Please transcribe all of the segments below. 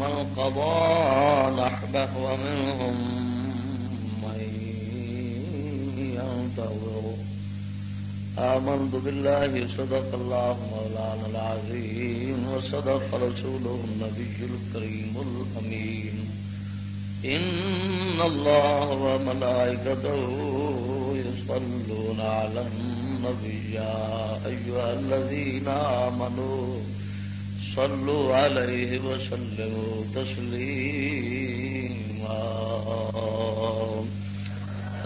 من قضى نحبه ومنهم من ينتظر آمنت بالله صدق الله مولانا العظيم وصدق رسوله النبي الكريم الأمين إن الله وملائكته يصلون على النبي يا أيها الذين آمنوا صلوا عليه وسلموا تسليما.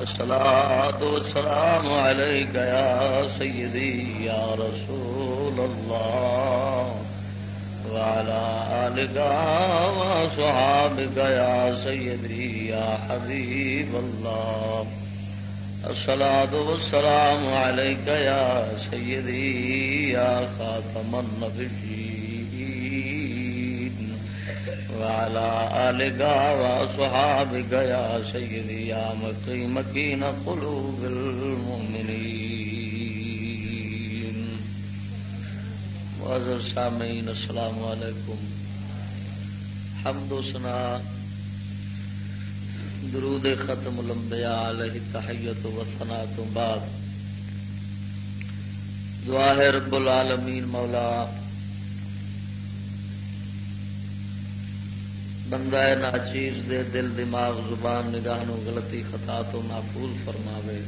الصلاة والسلام عليك يا سيدي يا رسول الله. وعلى آلك وصحابك يا سيدي يا حبيب الله. الصلاة والسلام عليك يا سيدي يا خاتم النبيين. وعلى آلك وصحابك يا سيدي يا مقيم قلوب المؤمنين معذر سامعين السلام علیکم۔ حمد و سنا درود ختم الانبیاء علیہ تحیت و ثنا تو بعد، دعا ہے رب العالمین، مولا بندہ ناچیز دے دل دماغ زبان نگاہ نو غلطی خطا تو محفوظ فرماوے۔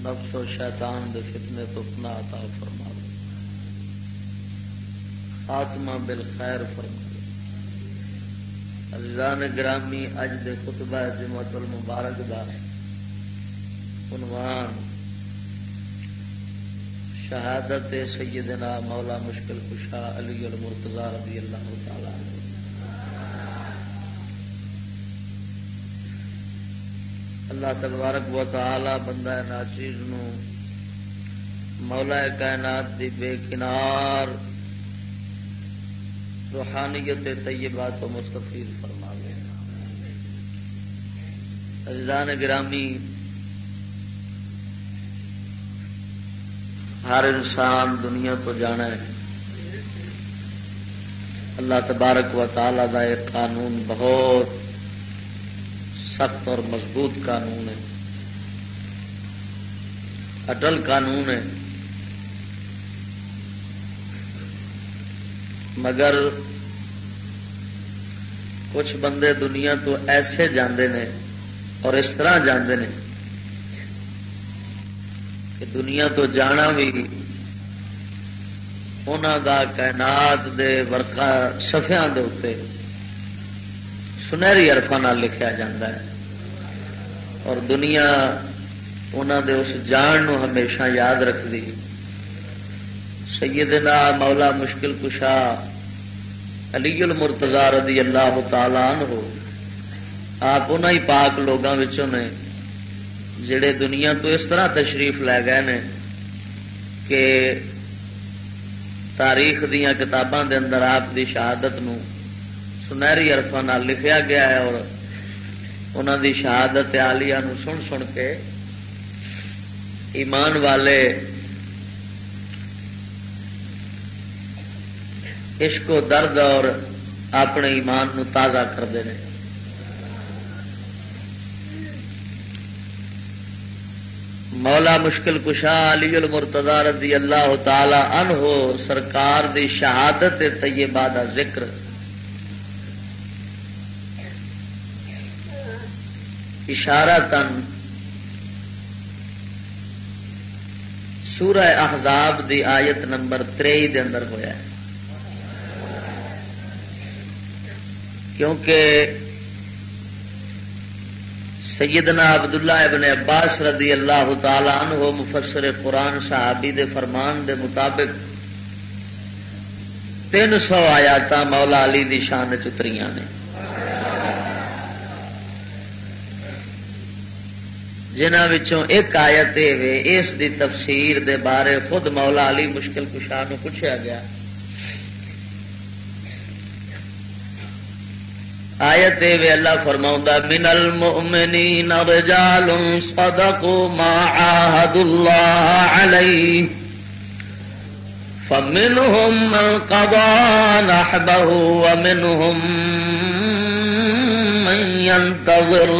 نفس و شیطان دے فتنے تو پنا عطا فرماوے۔ خاتمہ بالخیر فرماوے۔ عزیزان گرامی، اج دے خطبہ جمعت المبارک دا عنوان شہادت سیدنا مولا مشکل کشا علی المرتضی رضی اللہ تعالی اللہ تبارک و تعالی بندہ ناچیز نو مولا کائنات دی بے کنار روحانیت طیبات و مستفید فرما گئے گرامی ہر انسان دنیا تو جانا ہے۔ اللہ تبارک و تعالی کا ایک قانون بہت سخت اور مضبوط قانون ہے۔ اٹل قانون ہے۔ مگر کچھ بندے دنیا تو ایسے جاندے نے اور اس طرح جاندے نے کہ دنیا تو جانا بھی انہوں دا کائنات دے ورقا سفیا دے اتنے سنہری ارفان لکھا جا اور دنیا انہوں دے اس جان نو ہمیشہ یاد رکھتی سیدنا مولا مشکل کشا علی المرتضی رضی اللہ تعالی عنہ، آپ انہوں ہی پاک لوگوں نے جڑے دنیا تو اس طرح تشریف لے گئے نے کہ تاریخ دیا کتاباں دے اندر آپ دی شہادت نو سنہری ارفا لکھیا گیا ہے اور انہوں دی شہادت آلیا نو سن سن کے ایمان والے عشق و درد اور اپنے ایمان نو تازہ کرتے ہیں مولا مشکل کشا علی المرتضی رضی اللہ تعالی عنہ سرکار دی شہادت طیبہ دا ذکر۔ اشارہ تن سورہ احزاب دی آیت نمبر تری دے اندر ہویا ہے۔ کیونکہ سیدنا عبداللہ ابن عباس رضی اللہ تعالی عنہ مفسر قرآن صحابی دے فرمان دے مطابق تین سو آیات مولا علی دی شان چتری نے۔ جنہوں ایک آیت اس دی تفسیر دے بارے خود مولا علی مشکل کشاہ پوچھا گیا۔ آیت وی اللہ فرماؤں من المؤمنین رجال صدقوا ما عاهد الله علیہ فمنهم من قضى نحبه ومنهم من ينتظر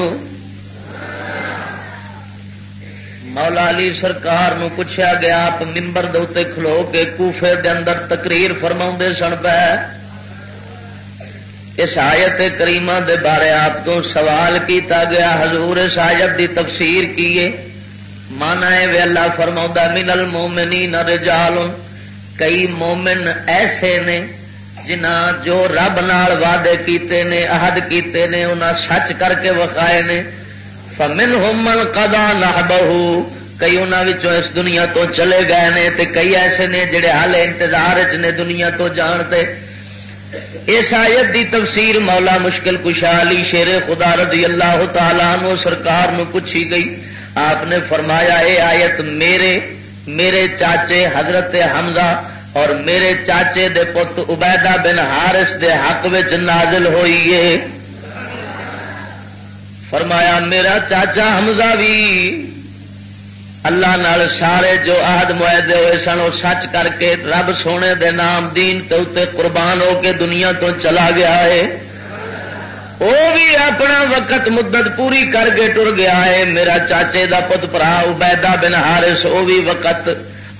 مولا علی سرکار نو پوچھا گیا، آپ ممبر دے کھلو کے کوفے دے اندر تقریر فرما سن پہ اس آیت کریمہ دے بارے آپ تو سوال کیتا گیا، حضور اس آیت دی تفسیر کیے؟ مانا ہے وی اللہ فرما من المومنین رجال۔ کئی مومن ایسے نے جنہ جو رب نال وعدے کیتے نے، عہد کیتے نے، انہاں سچ کر کے وقائے نے۔ فمن ہومن کدا نہ بہو کئی انہوں اس دنیا تو چلے گئے نے، تے کئی ایسے نے جڑے حال انتظار چ نے دنیا تو جانتے اس آیت دی تفسیر مولا مشکل کشالی شیر خدا رضی اللہ تعالیٰ نو سرکار نو پوچھی گئی۔ آپ نے فرمایا، اے آیت میرے میرے چاچے حضرت حمزہ اور میرے چاچے دے پت عبیدہ بن ہارس دے حق وچ نازل ہوئی ہے فرمایا، میرا چاچا حمزہ بھی اللہ نال سارے جو عہد معاہدے ہوئے سن، وہ سچ کر کے رب سونے دے نام دین تے اتنے قربان ہو کے دنیا تو چلا گیا ہے۔ وہ بھی اپنا وقت مدت پوری کر کے ٹر گیا ہے۔ میرا چاچے دا پت پرا عبیدہ بن ہارس وہ بھی وقت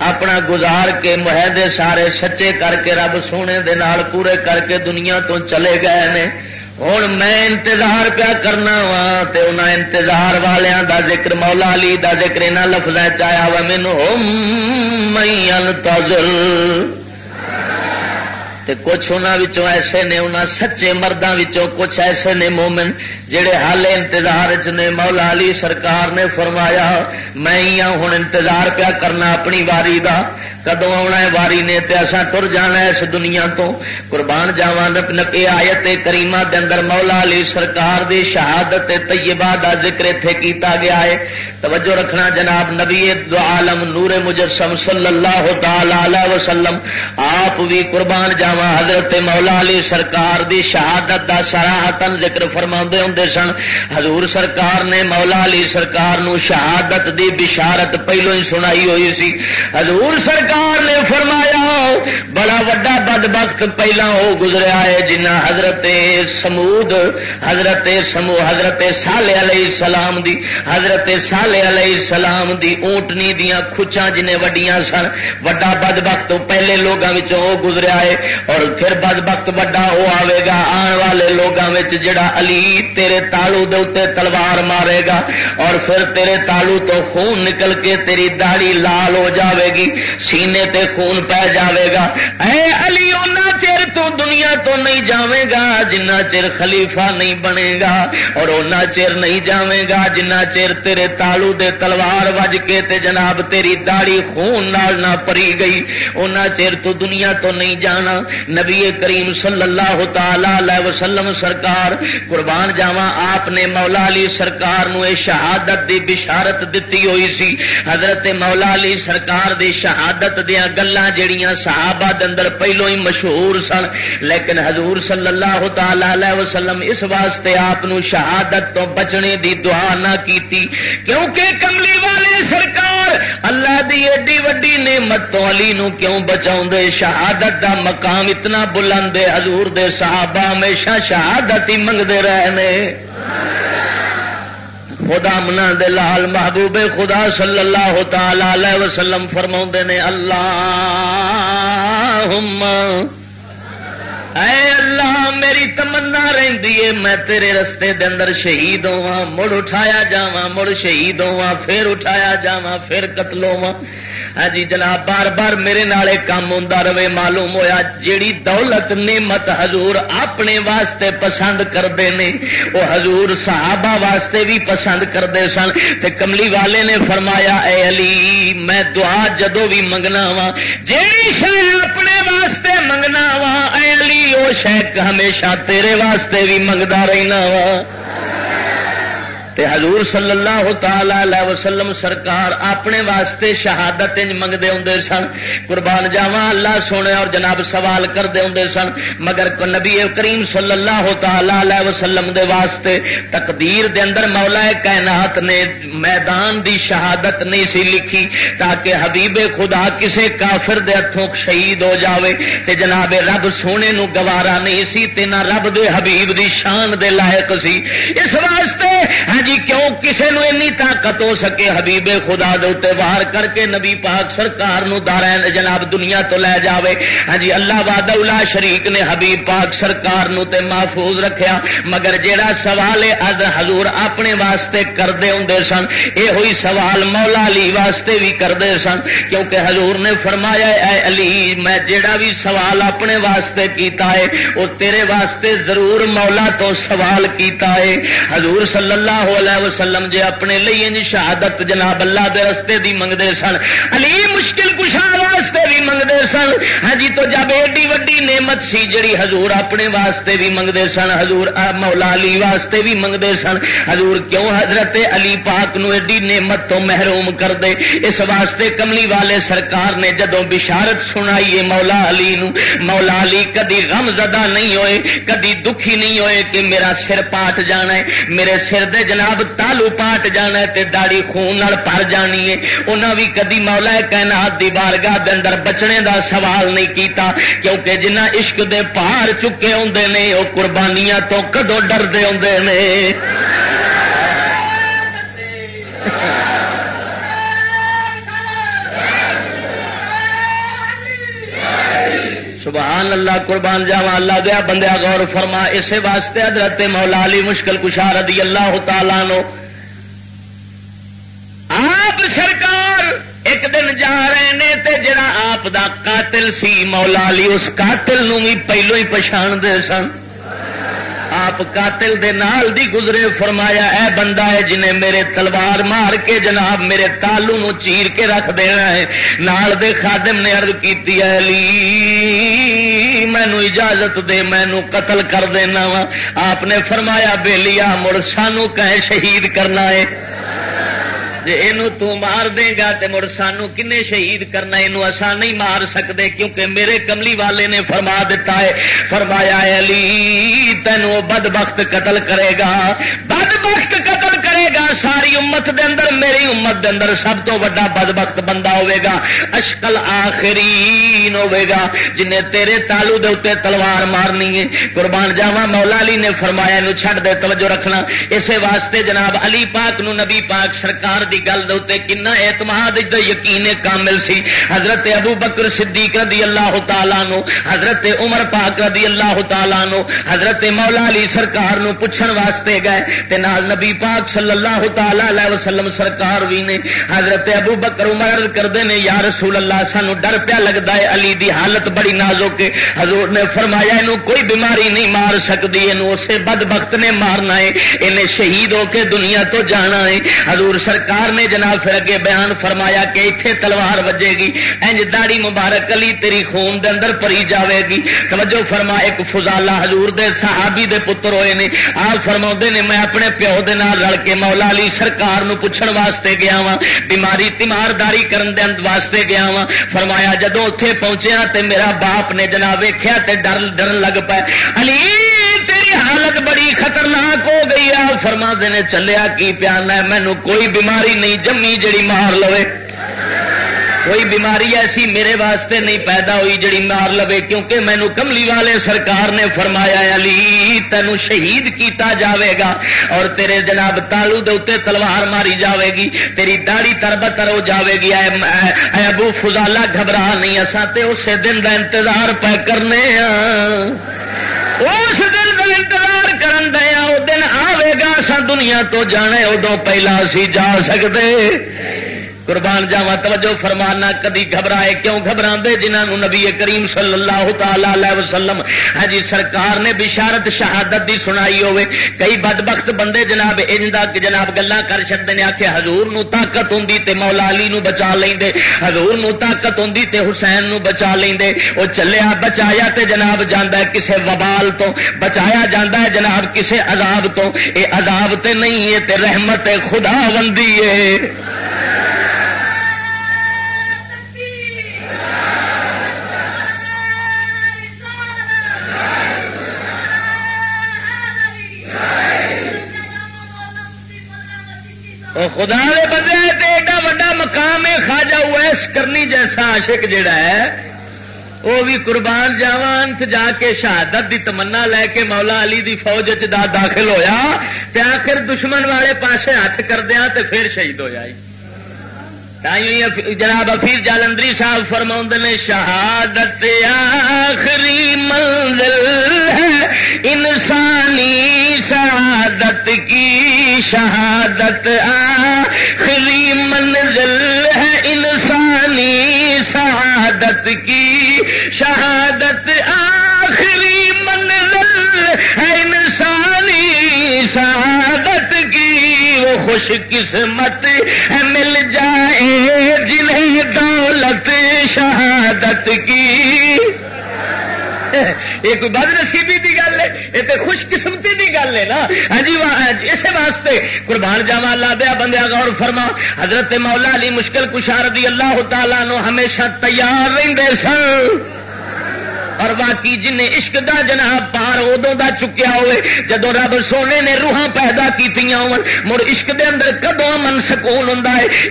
اپنا گزار کے معاہدے سارے سچے کر کے رب سونے دے نال پورے کر کے دنیا تو چلے گئے نے۔ ہوں میں انتظار پیا کرنا وا تو انہیں انتظار والوں دا ذکر مولا علی دا ذکر انہوں لفظ چایا وا مینو کچھ انہوں ایسے نے انہوں سچے مردوں کچھ ایسے نے مومن جہے حال انتظار چ نے، مولا علی سرکار نے فرمایا، میں ہوں انتظار پیا کرنا اپنی واری کا کدو آنا ہے واری نے تے اسا ٹر جانا ہے اس دنیا تو؟ قربان جاوا نپے آیت کریمہ دے اندر مولا علی سرکار دی شہادت طیبہ دا ذکر تھے کیتا گیا ہے۔ توجہ رکھنا جناب نبی دو عالم نور مجسم صلی اللہ تعالی علیہ وسلم، آپ بھی قربان جاوا حضرت مولا علی سرکار دی شہادت دا سراہتن ذکر فرما ہوں سن۔ حضور سرکار نے مولا علی سرکار نو شہادت دی بشارت پہلو ہی سنائی ہوئی سی۔ حضور سرکار سرکار نے فرمایا، بڑا وڈا بد بخت پہلا وہ گزریا ہے جنہ حضرت سمود، حضرت سمو، حضرت سالے علیہ السلام دی، حضرت سالے علیہ السلام دی اونٹنی دیا کچا جنہیں وڈیاں سن، وڈا بد بخت پہلے لوگوں وہ گزریا ہے اور پھر بد بخت وڈا وہ آئے گا، آن والے لوگوں جڑا علی تیرے تالو دے اتنے تلوار مارے گا اور پھر تیرے تالو تو خون نکل کے تیری داڑی لال ہو جاوے گی سینے تے خون پہ جاوے گا۔ اے علی اُنہ چر تو دنیا تو نہیں جاوے گا، جنہ چر خلیفہ نہیں بنے گا۔ اور اُنہ چر نہیں جاوے گا، جنہ چر تیرے تالو دے تلوار وج کے تے جناب تیری داڑی خون نال نہ پری گئی۔ اُنہ چر تو دنیا تو نہیں جانا۔ نبی کریم صلی اللہ تعالی علیہ وسلم سرکار، قربان جاوا آپ نے مولا علی سرکار نو شہادت دی بشارت دیتی ہوئی سی۔ حضرت مولا علی سرکار دی شہادت عبادت دیا گلان جڑیاں صحابہ اندر پہلو ہی مشہور سن، لیکن حضور صلی اللہ تعالی وسلم اس واسطے آپ شہادت تو بچنے دی دعا نہ کیتی، کیونکہ کملی والے سرکار اللہ دی ایڈی وڈی نعمت تو علی نو کیوں بچاؤ دے شہادت دا مقام اتنا بلند حضور دے صحابہ ہمیشہ شہادت ہی منگتے رہنے۔ خدا منا دے لال محبوب خدا صلی اللہ تعالی وسلم فرما نے اللہ اے اللہ، میری تمنا رہی ہے، میں تیرے رستے دے اندر شہید ہوا مڑ اٹھایا جاواں، مڑ شہید ہوا پھر اٹھایا جاواں، پھر قتل ہوا ہاں جی جناب، بار بار میرے نالے کام ہوتا رہے، معلوم ہویا جیڑی دولت، نعمت حضور اپنے واسطے پسند کرتے ہیں وہ حضور صحابہ واسطے بھی پسند کرتے سن۔ تے کملی والے نے فرمایا، اے علی، میں دعا جدو بھی منگنا وا جیڑی شہ اپنے واسطے منگنا وا اے علی، وہ شہ ہمیشہ تیرے واسطے بھی منگتا رہنا وا تے حضور صلی اللہ تعالی علیہ وسلم سرکار اپنے واسطے شہادت منگتے ہوں سن۔ قربان جاوا اللہ سونے اور جناب سوال کرتے ہوں سن۔ مگر نبی کریم صلی اللہ تعالی علیہ وسلم دے واسطے تقدیر دے اندر مولا کائنات نے میدان دی شہادت نہیں سی لکھی تاکہ حبیب خدا کسے کافر دے ہاتھوں شہید ہو جاوے تے جناب رب سونے نو گوارا نہیں سی تے نہ رب دے حبیب دی شان دے لائق سی۔ اس واسطے ہاں جی جی کیوں؟ کسے نو اینی طاقت ہو سکے حبیب خدا دے وار کر کے نبی پاک سرکار نو دارین جناب دنیا تو لے جاوے۔ ہاں جی اللہ واد شریک نے حبیب پاک سرکار نو تے محفوظ رکھیا، مگر جیڑا سوال اد حضور اپنے واسطے کرتے ہوں سن۔ یہ ہوئی سوال مولا علی واسطے بھی کرتے سن، کیونکہ حضور نے فرمایا، اے علی، میں جیڑا بھی سوال اپنے واسطے کیتا ہے وہ تیرے واسطے ضرور مولا تو سوال کیتا ہے۔ حضور صلی اللہ علیہ وسلم جے اپنے لیے شہادت جناب اللہ دے رستے دی منگتے سن۔ علی مشکل کشا واسطے منگتے سن؟ ہاں جی، تو جب ایڈی وڈی نعمت سی جڑی حضور اپنے واسطے بھی منگتے سن، حضور مولا علی واسطے بھی منگتے سن، حضور کیوں حضرت علی پاک نو ایڈی نعمت تو محروم کر دے اس واسطے کملی والے سرکار نے جدو بشارت سنائی مولا علی نو، مولا علی کدی غم زدہ نہیں ہوئے، کدی دکھی نہیں ہوئے کہ میرا سر پاٹ جانا ہے، میرے سر دے جناب تالو پاٹ جانا ہے تے داڑی خون پر جانی ہے۔ انہاں بھی کدی مولا کائنات دی بارگاہ دے اندر بچنے دا سوال نہیں کیتا، کیونکہ جنہ عشق دے پار چکے ہوں نے وہ قربانیاں تو کدو ڈردے ہوں نے۔ سبحان اللہ، قربان جاوا اللہ دیا بندیا غور فرما، اسے واسطے حضرت مولا علی مشکل کشار رضی اللہ تعالی نو آپ سرکار ایک دن جا رہے نے تے جڑا آپ دا قاتل سی، مولا علی، اس قاتل نو بھی پہلو ہی پچھان دے سن۔ آپ قاتل دے نال دی گزرے فرمایا، اے بندہ ہے جنہیں میرے تلوار مار کے جناب میرے تالو نو چیر کے رکھ دینا ہے۔ نال دے خادم نے عرض کیتی ہے علی مینو اجازت دے مینو قتل کر دینا وا۔ آپ نے فرمایا، بے لیا، مڑ سانو کہیں شہید کرنا ہے۔ جی یہ مار دے گا تو مڑ سانو کن شہید کرنا یہ آسان نہیں مار سکتے کیونکہ میرے کملی والے نے فرما دیتا ہے، فرمایا علی تینوں بد بخت قتل کرے گا۔ بد بخت قتل کرے گا، ساری امت دے اندر، میری امت دے اندر سب تو وا بد بخت بندہ ہوے گا۔ اشکل آخری گا۔ جن تیرے تالو دے اتنے تلوار مارنی ہے۔ قربان جاوا مولا علی نے فرمایا چھڈ دے، توجہ رکھنا۔ اسی واسطے جناب علی پاک نو نبی پاک سرکار دی گل دے کنا اعتماد یقین کامل سی۔ حضرت ابو بکر صدیق رضی اللہ تعالیٰ نو حضرت عمر پاک رضی اللہ تعالیٰ نو حضرت مولا علی سرکار نو پوچھن واسطے گئے۔ تے نال نبی پاک صلی اللہ تعالی علیہ وسلم سرکار بھی نے حضرت ابو بکر عمر کرتے ہیں یا رسول اللہ، سانو ڈر پیا لگتا ہے علی دی حالت بڑی نازک ہے۔ حضور نے فرمایا یہ کوئی بیماری نہیں مار سکتی یہ اسے بد بخت نے مارنا ہے انہیں شہید ہو کے دنیا تو جانا ہے۔ حضور سرکار سرکار نے جناب پھر اگے بیان فرمایا کہ اتنے تلوار وجے گی انج داڑی مبارک علی تیری خون دے اندر پری جاوے گی۔ توجہ فرما، ایک فضالہ حضور دے صحابی دے پتر ہوئے نے۔ آپ فرما نے، میں اپنے پیو دے نال رل کے مولا علی سرکار نو پوچھن واسطے گیا وا بیماری، تیمارداری کرن دے واسطے گیا وا فرمایا جدو اتے پہنچیا ہاں تے میرا باپ نے جناب ویخیا تے ڈر ڈر لگ پائے علی! حالت بڑی خطرناک ہو گئی آ فرما دینے چلیا کی پیانا ہے؟ مینو کوئی بیماری نہیں، جمی جڑی مار لو کوئی بیماری ایسی میرے واسطے نہیں پیدا ہوئی جڑی مار لو کیونکہ مینو کملی والے سرکار نے فرمایا علی، تینوں شہید کیتا جاوے گا اور تیرے جناب تالو دے اتنے تلوار ماری جاوے گی، تیری داڑی تربتر ہو جاوے گی۔ اے اے ابو فضالا گھبرا نہیں اصا تے اسی دن کا انتظار پہ کرنے ہاں اس دن کا انتظار کرن دیا وہ دن آئے گا سا دنیا تو جانے ادو پہلا اسی جا سکتے قربان جاوا توجہ فرمانا، کدی گھبرائے کیوں گھبرا جنہوں نبی کریم صلی اللہ تعالی وسلم ہاں جی، سرکار نے بشارت شہادت دی سنائی ہوے کئی بدبخت بندے جناب جناب گلا کر چکتے ہیں آخر ہزور نو طاقت ہوں تے مولا علی نو بچا لیں ہزور نو طاقت ہوں تے حسین نو بچا لیں وہ چلیا، بچایا تے جناب جانا کسے وبال تو، بچایا جانا ہے جناب کسے عذاب تو۔ اے عذاب تے نہیں ہے تے رحمت خدا بندی ہے خدا نے بندے ایڈا وا مقام ہے خاجا ویس کرنی جیسا عاشق جڑا ہے وہ بھی قربان جاوان جا کے شہادت دی تمنا لے کے مولا علی دی فوج دا داخل ہویا تے آخر دشمن والے پاسے ہاتھ کردیا تے پھر شہید ہو جائے جناب افیر جالندری صاحب فرما نے شہادت آخری منزل ہے، انسانی شہادت کی شہادت آخری منزل ہے، انسانی شہادت کی شہادت آخری منزل ہے، انسانی شہادت وہ خوش قسمت ہے مل جائے، جنہیں دولت، شہادت کی۔ یہ کوئی بد نصیبی کی گل ہے؟ یہ تو خوش قسمتی کی گل ہے نا۔ ہاں جی اسی واسطے قربان جاوا لا دیا بندیا غور فرما۔ حضرت مولا علی مشکل کشار دی اللہ تعالیٰ نو ہمیشہ تیار رہتے سن۔ اور باقی جن عشق دا جناب پار ادو دا چکیا ہوئے جدو رب سونے نے روحاں پیدا کی مڑ عشق دے اندر کدو من سکون ہوں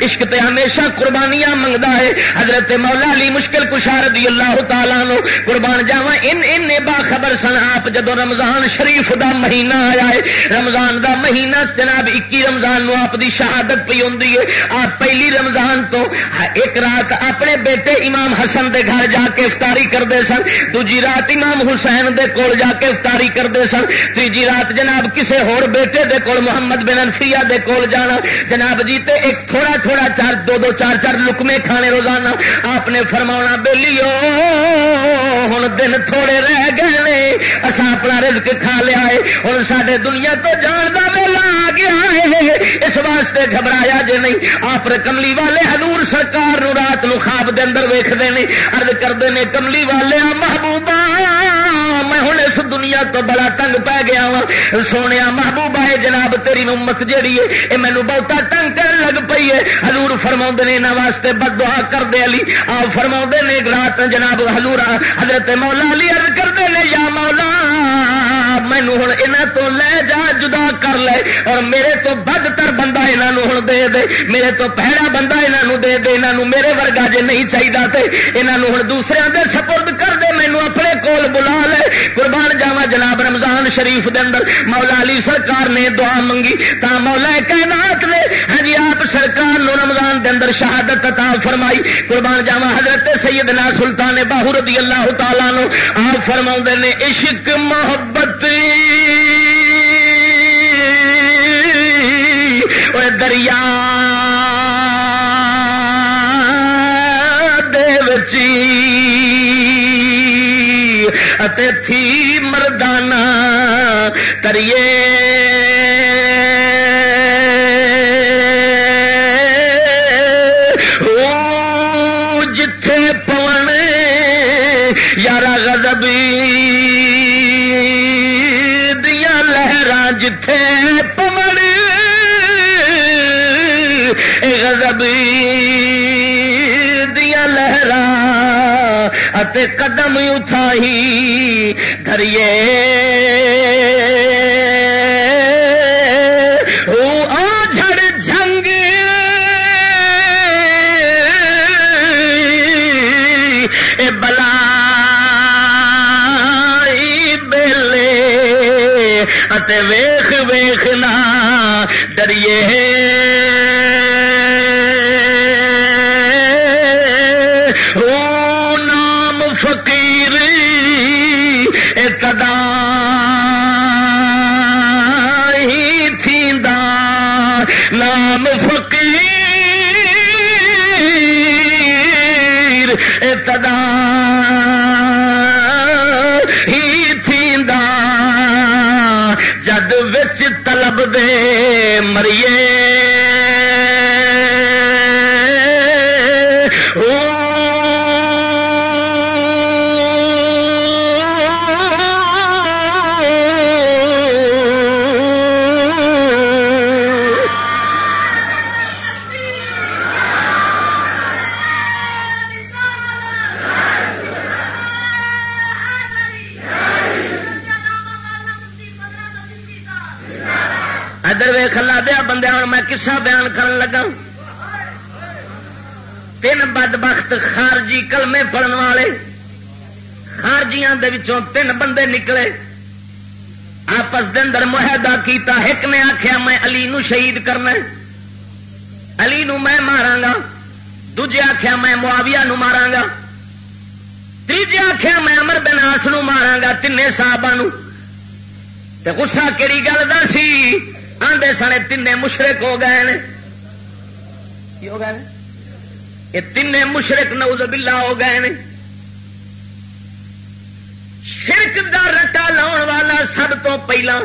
عشق تے ہمیشہ قربانیاں منگتا ہے۔ حضرت مولا علی مشکل کشار دی اللہ تعالیٰ نو قربان جاوا ان ان با خبر سن آپ جدو رمضان شریف دا مہینہ آیا ہے۔ رمضان دا مہینہ جناب اکی رمضان نو آپ دی شہادت پی ہوں آپ پہلی رمضان تو ایک رات اپنے بیٹے امام حسن دے گھر جا کے افطاری کرتے سن۔ دوجی رات امام حسین دے کول جا کے افطاری کرتے سن تیجی رات جناب کسے ہور بیٹے دے کول محمد بن انفیا دے کول جانا جناب جی تے ایک تھوڑا تھوڑا چار دو دو چار چار لکمے کھانے روزانہ آپ نے فرما بہلی ہوں دن تھوڑے رہ گئے اصا اپنا رزق کھا لیا ہے ہوں سارے دنیا تو جان کا ویلا آ گیا ہے اس واسطے گھبرایا جی نہیں آپ کملی والے ہلور سرکار رات نو خواب دے اندر ویختے ہیں ارد کرتے ہیں کملی والے محبوب محبوبہ میں ہوں اس دنیا تو بڑا تنگ پی گیا وا سونے محبوبہ ہے، جناب، تیری امت جیڑی ہے یہ مینو بہتا تنگ کر لگ پی ہے۔ ہلور فرما نے یہاں واسطے بد دعا کرتے علی۔ آ فرما نے رات جناب ہلور حضرت مولا علی ارد کرتے ہیں یا مولا مینو ہوں یہاں تو لے جا، جدا کر لے۔ اور میرے تو بد تر بندہ یہاں ہوں دے دے۔ میرے تو پہلا بندہ یہاں دے دے۔ یہاں میرے ورگا جی نہیں چاہیے یہاں ہوں دوسرے دے سپرد کر دے۔ مینو اپنے کول بلا لے، قربان جاوا جناب رمضان شریف دے اندر، مولا علی سرکار نے دعا منگی، تا مولا کائنات نے ہاں جی آپ سرکار نو رمضان دے اندر شہادت عطا فرمائی، قربان جاوا حضرت سیدنا سلطان باہو رضی اللہ تعالیٰ نو، آپ فرما نے، عشق محبت تھی مردانہ تریے تے قدم اٹھائی دریے جھڑ ویخ ویخنا ڈریے دے مریے ادھر وے دیا بندے، ہوں میں کسا بیان کرن لگا؟ تین بد بخت خارجی کلمے پڑھن والے، خارجیاں دے وچوں تین بندے نکلے۔ آپس دے اندر معاہدہ کیتا، ایک نے آخیا میں علی نو شہید کرنا علی نو میں مارا گا دوجے آخیا میں معاویہ نو مارا گا تیجے آخیا میں امر بناس نو مارا گا تین صاحب غصہ کہڑی گل دا سی؟ آدھے سنے تین مشرق ہو گئے ہیں کی ہو گئے یہ تین مشرق نوز بلا ہو گئے ہیں شرک دا رٹا لاؤن والا سب تو پہلا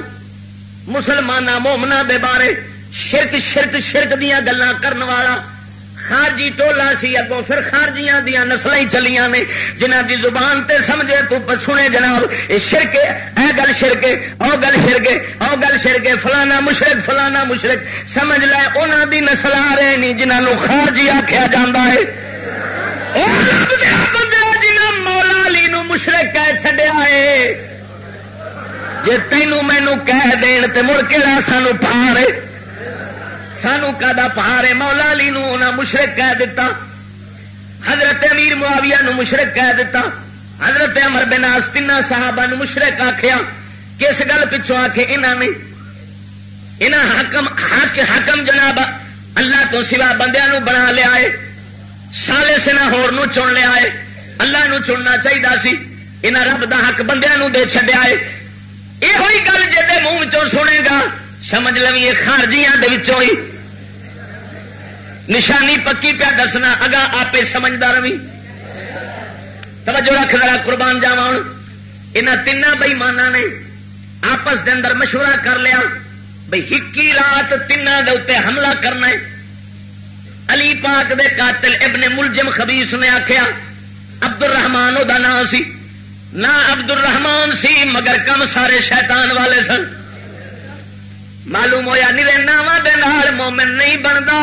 مسلمان مومنا دے بارے شرک شرک شرک دیا گلان کرن والا خارجی ٹولا سی اگوں، پھر خارجیاں دیا نسل ہی چلیاں نے۔ جنہ دی زبان تے سمجھے، تو سنے جناب یہ شرکے اے گل شرکے او گل شرکے او گل شرکے فلانا مشرق فلانا مشرق سمجھ لے انہوں دی نسل آ رہے نہیں جنہوں خارجی آخیا جا ہے۔ جنہ مولا علی نو مشرق کہہ چڈیا ہے۔ جی تینوں مینو کہہ دین تے مڑ کے سانو پا رہے سانو کا پہارے مولا علی نو مشرق کہہ دیتا حضرت امیر معاویہ نو مشرق کہہ دیتا حضرت امر بناس تین صحابہ نو مشرق آخیا کس گل پچھوں آ کے انہوں نے انہاں حکم حق حکم جناب اللہ تو سوا بندیا نو بنا لیا ہے۔ سالے سنا ہور نو چن لیا ہے۔ اللہ نو چننا چاہیے سی۔ انہاں رب دا حق بندیا نو دے چڈیا ہے۔ یہ گل جی منہ چ سنے گا۔ سمجھ لوی خارجیاں ہی۔ نشانی پکی پیا دسنا اگا آپ سمجھدار بھی توجہ رکھ ذرا، قربان جاوا یہاں تین بئیمان نے آپس دے اندر مشورہ کر لیا بھائی ہکی رات تین دے حملہ کرنا ہے۔ علی پاک دے قاتل ابن ملجم خبیس نے آخیا عبد الرحمان وہ نام سی۔ نہ عبد الرحمان سی، مگر کم سارے شیطان والے سن۔ معلوم ہوا نہیں ناواں مومن نہیں بنتا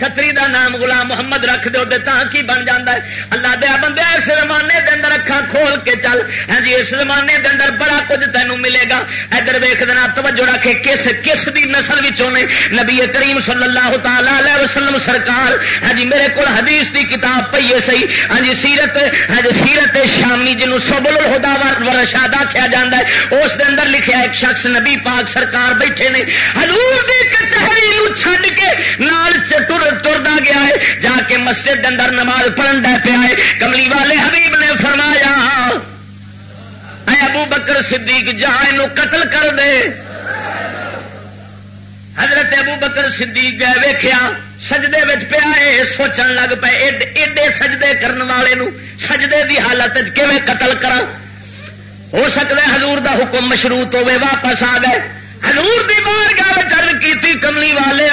کتری دا نام غلام محمد رکھ دو کی بن جاتا ہے؟ اللہ دیا بندے، اس زمانے دے اندر اکھا کھول کے چل۔ ہاں جی اس زمانے دے اندر بڑا کچھ تینوں ملے گا۔ ادھر ویخ دینا توجہ رکھے، کس کس دی نسل نے نبی کریم صلی اللہ تعالی وسلم سرکار ہاں جی میرے کو حدیث دی کتاب پی ہے سی ہاں جی سیرت ہاں جی سیرت شامی جنوب سبل الہدا ورشاد آخیا جا ہے، اس دے اندر لکھیا ایک شخص نبی پاک سرکار بیٹھے نے۔ حضور دی کچہری چھڈ کے نال چتر تردا گیا ہے، جا کے مسجد اندر نماز پڑھن دے پیا ہے۔ کملی والے حبیب نے فرمایا، اے ابو بکر صدیق، جا یہ قتل کر دے۔ حضرت ابو بکر صدیق گئے ویخیا سجدے پیا ہے، سوچن لگ پے ایڈے سجدے کرن والے نو سجدے دی حالت قتل کرا ہو سکتا حضور دا حکم مشروط ہوے واپس آ گئے۔ ہزور دی بار گل چل کی کملی والے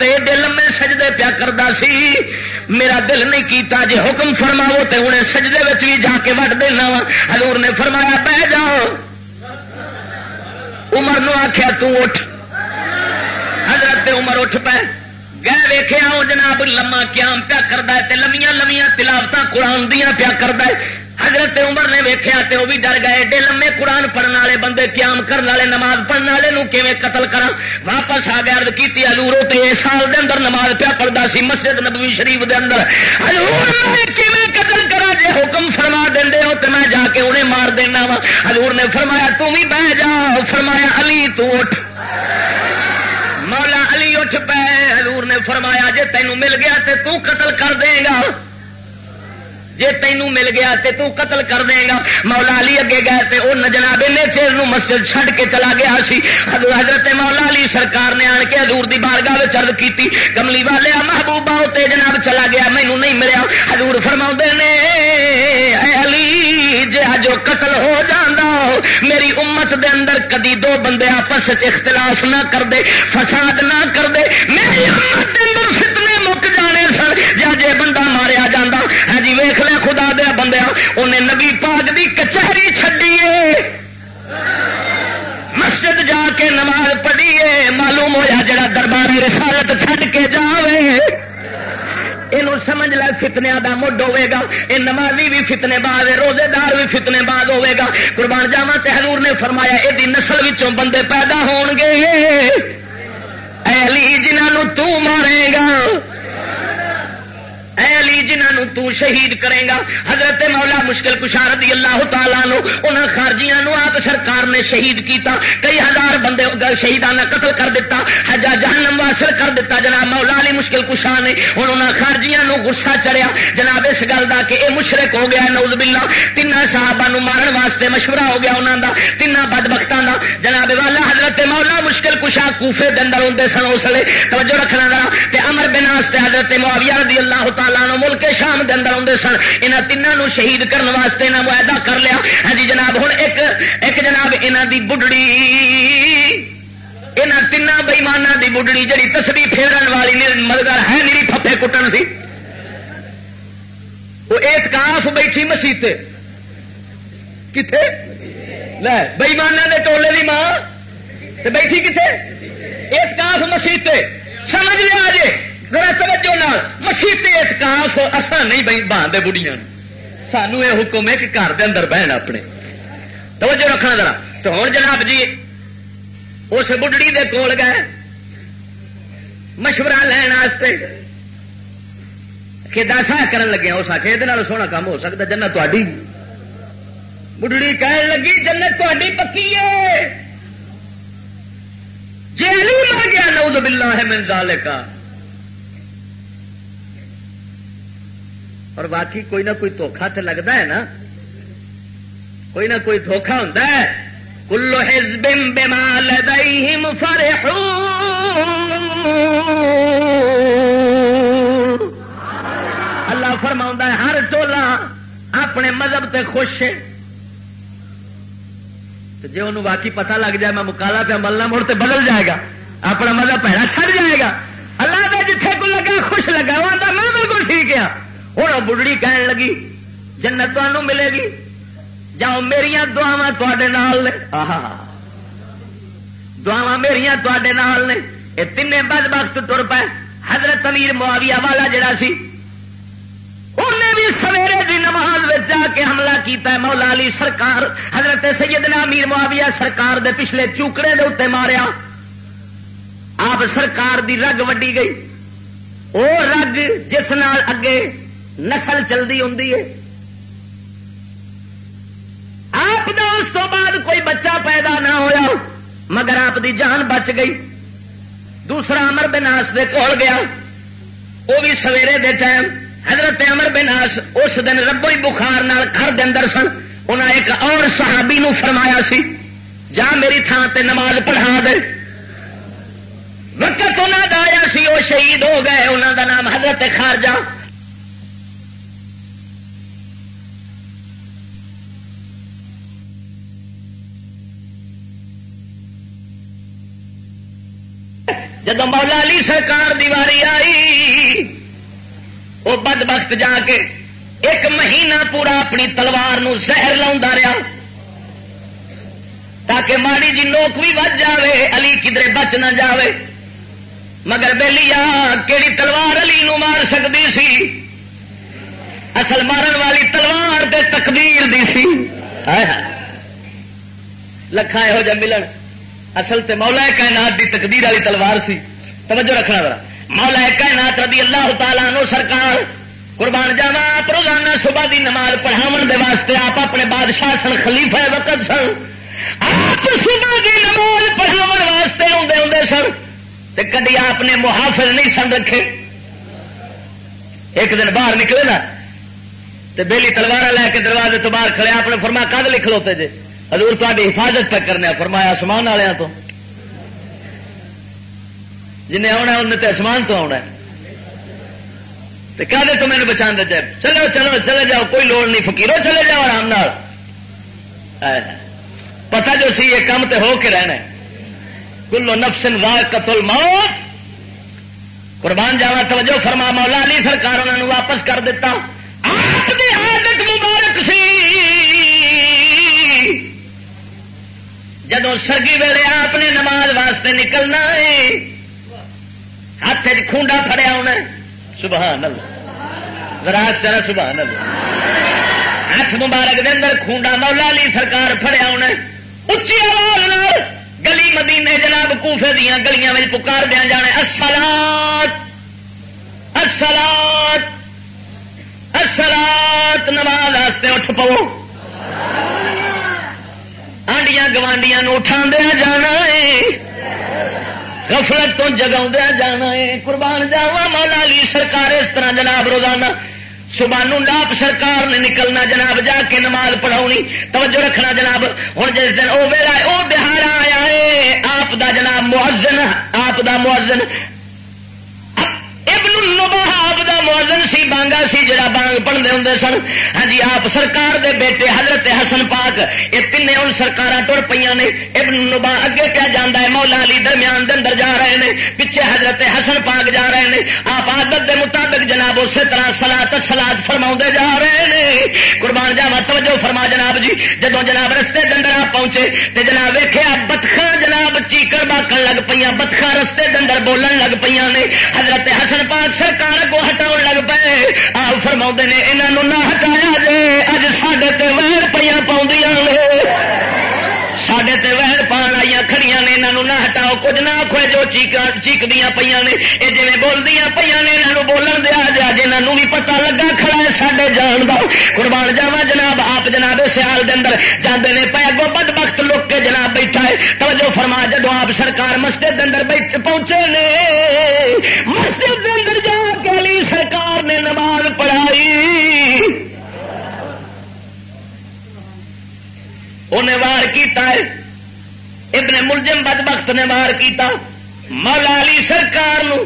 ایڈے سجدے پیا کرتا سی، میرا دل نہیں کیتا جی حکم فرماو تو انہیں سجدے بھی جا کے وٹ دینا وا۔ ہزور نے فرمایا، بہ جاؤ۔ عمر نو آخیا تٹھ حضرت عمر اٹھ پہ گئے ویخیا جناب لما قیام پیا کرتا ہے لمیاں لمیاں تلاوت قرآن دیا پیا کرتا ہے۔ حضرت عمر نے ویکیا تے وہ بھی ڈر گئے، ایڈے لمے قرآن پڑھنے والے بندے قیام کرنے والے، نماز پڑھنے والے نو کیویں قتل کرا واپس آ گیا کی ہزور تے سال دے اندر نماز پیا پڑھتا سی، مسجد نبوی شریف دے اندر۔ ہزور میں کیویں قتل کرا جے حکم فرما دے ہو تو میں جا کے انہیں مار دینا وا۔ ہزور نے فرمایا تم بھی بہ جا۔ فرمایا، علی، تو اٹھ۔ مولا علی اٹھ پہ حضور نے فرمایا، جے تینوں مل گیا تے تو قتل کر دے گا۔ جی تینوں مل گیا تے تو قتل کر دے گا۔ مولا علی اگے گئے تے وہ جناب چیر مسجد چھڈ کے چلا گیا سی۔ حضرت مولا علی سرکار نے آن کے حضور دی بارگاہ چرد کی کملی والے محبوبہ تے جناب چلا گیا مینو نہیں ملیا۔ حضور فرما نے، اے علی جی جو قتل ہو جانا میری امت دے اندر کدی دو بندے آپس اختلاف نہ کر دے، فساد نہ کر دے، میری امت دے اندر فتنے مک جانے سن۔ جا جے بندہ ماریا جانا ویخ لیا خدا دیا بندہ انہیں نبی پاک دی کچہری چڈیے مسجد جا کے نماز پڑھیے، معلوم ہوا جڑا درباری رسالت چھڈ کے جاوے۔ یہ سمجھ لے فتنیا کا مڈ ہوے گا یہ نمازی بھی فتنے بعد روزے دار بھی فتنے بعد ہوے گا۔ قربان جاوا حضور نے فرمایا یہ نسل بندے پیدا ہون گے علی جنہوں تو مارے گا۔ جنہوں تو شہید کرے گا۔ حضرت مولا مشکل کشا رضی اللہ تعالیٰ نو خارجیاں آپ سرکار نے شہید کیتا۔ کئی ہزار بندے شہیدان قتل کر دیتا حجا جہنم واصل کر دیتا۔ جناب مولا علی مشکل کشا نے ہوں انہوں خارجیاں نو غصہ چڑیا جناب اس گل کا کہ اے مشرق ہو گیا نوز بلا تین صحابہ مارن واسطے مشورہ ہو گیا انہوں دا تین بد بختوں کا جناب والا حضرت مولا مشکل کشا کوفے دن ہوں سن، اس لیے توجہ رکھنا ذرا۔ امر بناس حضرت معاویہ رضی اللہ تعالی تعالیٰ ملک شام کے اندر آتے سن۔ یہاں تینوں شہید کرنے واسطے یہاں معاہدہ کر لیا۔ ہاں جی جناب ہوں ایک ایک جناب یہاں دی بڑھڑی یہاں تین بئیمانہ دی بڑھڑی جی تسبی پھیرن والی مگر ہے میری پھپے کٹن سی۔ وہ اعتکاف بیٹھی مسیح کتنے بئیمانہ دے ٹولے دی ماں۔ بیٹھی کتنے اعتکاف مسیح سمجھ لیا جی۔ ذرا توجہ نال مسیح اعتکاف اصا نہیں بھائی باندھے بڑھیا سانو یہ حکم ہے کہ گھر دے اندر بہن اپنے۔ توجہ رکھنا ذرا۔ تو ہوں جناب جی اس بڑھڑی دے کول گئے۔ مشورہ لین واسطے کہ دسا کرن لگے اس آخر یہ سونا کام ہو سکتا، جنت تاری بڑھڑی کہن لگی، جنت تاری پکی ہے۔ جی مر گیا نوز باللہ ہے منظال اور باقی کوئی نہ کوئی دھوکھا تو لگتا ہے نا۔ کوئی نہ کوئی دھوکھا ہوتا ہے۔ کلو ہزب بمال اللہ فرما ہے، ہر ٹولا اپنے مذہب تے خوش ہے۔ جی انہوں باقی پتہ لگ جائے، میں مکالا پہ ملنا، مڑ تے بدل جائے گا۔ اپنا مذہب پہلا چھڑ جائے گا۔ اللہ کا جتھے کو لگا، خوش لگا، وہ آتا میں بالکل ٹھیک ہے ہوں بڑھڑی کہن لگی جنت تمہوں ملے گی جاؤ میری دعوا تے دعوا میری تے نے یہ تین بد بخت تر پے حضرت امیر معاویہ والا جڑا سی انہیں بھی سویرے دی نماز جا کے حملہ کیتا ہے مولا علی سرکار حضرت سیدنا امیر معاویہ سرکار دے پچھلے چوکڑے دے اتنے ماریا آپ سرکار دی رگ وڈی گئی وہ رگ جس نال اگے نسل چلتی ہوں آپ دا اس تو بعد کوئی بچہ پیدا نہ ہویا، مگر آپ دی جان بچ گئی۔ دوسرا امر بناس دے کول گیا۔ وہ بھی سویرے دے ٹائم حضرت امر بناس اس دن ربو بخار نال گھر دے اندر سن۔ انہیں ایک اور صحابی نو فرمایا سی، جا میری تھان تے نماز پڑھا دے۔ وقت انہوں کا آیا سی وہ شہید ہو گئے انہوں دا نام حضرت خارجہ۔ جب مولا علی سرکار دیواری آئی وہ بد بخت جا کے ایک مہینہ پورا اپنی تلوار نو زہر لا رہا۔ تاکہ ماڑی جی نوک بھی بچ جاوے، علی کدھر بچ نہ جاوے۔ مگر بہلی آ کہڑی تلوار علی نو مار سکتی سی؟ اصل مارن والی تلوار دے تقدیر دی سی۔ لکھا یہو جہ ملن۔ اصل تے مولا کائنات دی تقدیر والی تلوار سی۔ توجہ رکھنا ذرا۔ مولا کائنات رضی اللہ تعالیٰ نو سرکار قربان جاوا آپ روزانہ صبح دی نماز پڑھاو دے واسطے آپ اپنے بادشاہ سن، خلیفہ وقت سن۔ آپ صبح دی نماز پڑھاو واسطے آدھے آدھے سن۔ تے کدی آپ نے محافظ نہیں سن رکھے۔ ایک دن باہر نکلے نا۔ تے بیلی تلوار لے کے دروازے تو باہر کھڑے، آپ نے فرمایا، کد لکھ لوتے جی حضور تاری حفاظت پہ کرنے فرمایا آسمان والوں تو۔ جنہیں آنا انہیں تو آسمان تو آنا کہ تو مینو بچا دے چلو چلو، چلے جاؤ، کوئی لوڑ نہیں فکیرو چلے جاؤ آرام نال۔ پتا جو سی، یہ کام تے ہو کے رہنا کلو نفسن واہ قتل موت قربان جاوا توجہ فرما، مولا علی سرکار انہوں نے واپس کر دیتا۔ آپ جدو سرگی ویلے آپ نے نماز واسطے نکلنا ہے، ہاتھ کھونڈا فڑیا ہونا سبحان اللہ۔ گراہک سر سبحان اللہ۔ ہاتھ مبارک دے اندر کھونڈا مولا علی سرکار فڑیا ہونا اچھی آواز گلی مدینے جناب کوفے دیا گلیاں میں پکار دیا جانے۔ اصلات اصلات اصلات نماز واسطے اٹھ پو۔ آنڈیاں گوانڈیاں اٹھا دیا جانا ہے گفلت تو جگا جانا ہے قربان جاوا مولا علی سرکار اس طرح جناب روزانہ سبانو لاپ سرکار نے نکلنا جناب جا کے نماز پڑھاؤنی توجہ رکھنا جناب ہوں جس دن وہ ویلا وہ دہاڑا آیا ہے آپ دا جناب مؤذن آپ دا مؤذن آپ دا موزن سی، بانگا سی، جڑا بانگ پڑھتے ہوں سن۔ ہاں جی آپ سرکار دے بیٹے حضرت حسن پاک، یہ تین ہوں سرکار ٹر پہ نے۔ ابن نبا اگے پیا جانا ہے، مولا علی درمیان دے اندر جا رہے ہیں پیچھے حضرت حسن پاک جا رہے ہیں آپ عادت دے مطابق جناب اسی طرح سلاد سلاد فرما جا رہے ہیں قربان جاوا توجہ فرما جناب جی۔ جدو جناب رستے دن آپ پہنچے تو جناب ویخیا بتخا جناب چیکر باکن لگ پہ بتخا رستے دن بولن لگ پہ نے۔ حضرت حسن پاک سرکار کو ہٹاؤ لگ پے آپ فرما نے یہاں نہ ہٹایا جے اج سڈے ویر پہ پاؤں سڈے تے وہر پان آئی کھڑی نے یہاں نہ ہٹاؤ کچھ نہ آخو جو چیک چیکدیا پہ نے یہ جی بولدیا پہ نے یہاں بولن دیا جا جنہوں بھی پتا لگا کھڑا ہے سڈے جان کا قربان جاوا جناب آپ جناب سیال کے اندر جانے نے پہ اگو بد وقت لک کے جناب بیٹھا ہے توجہ فرما جدو آپ سرکار مسجد کے اندر پہنچے نے مسجد اندر جا کے لی سرکار نے نماز پڑھائی انہیں وار کیتا ہے۔ ابن ملزم بد بخت نے وار کیتا۔ مولا علی سرکار نو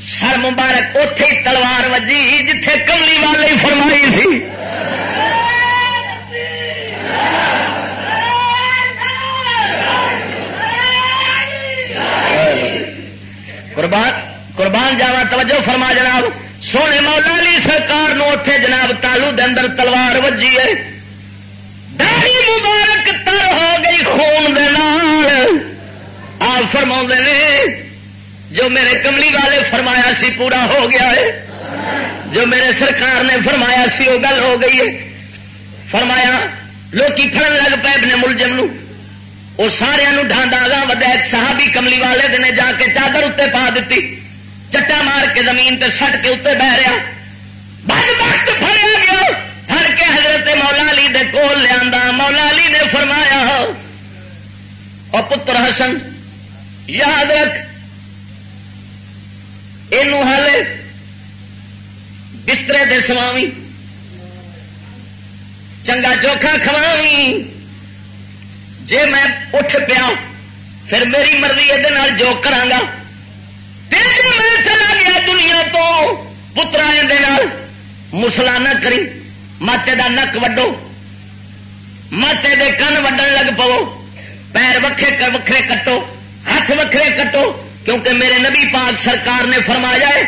سر مبارک اتے ہی تلوار وجی جتھے کملی والے فرمائی سی۔ قربان قربان جاوا توجہ فرما جناب۔ سونے مولا علی سرکار نو اتے جناب تالو دے اندر تلوار وجی ہے۔ داری مبارک تر ہو گئی خون دے نال۔ آپ فرما نے، جو میرے کملی والے فرمایا سی پورا ہو گیا ہے، جو میرے سرکار نے فرمایا سی وہ گل ہو گئی ہے۔ فرمایا، لوکی فرن لگ پے اپنے ملزم وہ سارا ڈھانڈا گا ودا ایک صحابی کملی والے دن جا کے چادر اتنے پا دیتی چٹا مار کے زمین تے سٹ کے اتنے بہ رہا۔ بد وقت کے حضرت مولا علی دے کول لیا مولا علی نے فرمایا اور پتر حسن، یاد رکھ یہ ہل بسترے دے سوامی چنگا چوکھا کھواوی جے میں اٹھ پیا، پھر میری مرضی یہ جو کرا جی میں چلا گیا دنیا تو پترا مسلا نہ کری۔ ماتے دا نک وڈو ماتے دے کن وڈن لگ پو پیر وکھرے وکھرے کٹو، ہاتھ وکھرے کٹو، کیونکہ میرے نبی پاک سرکار نے فرمایا ہے،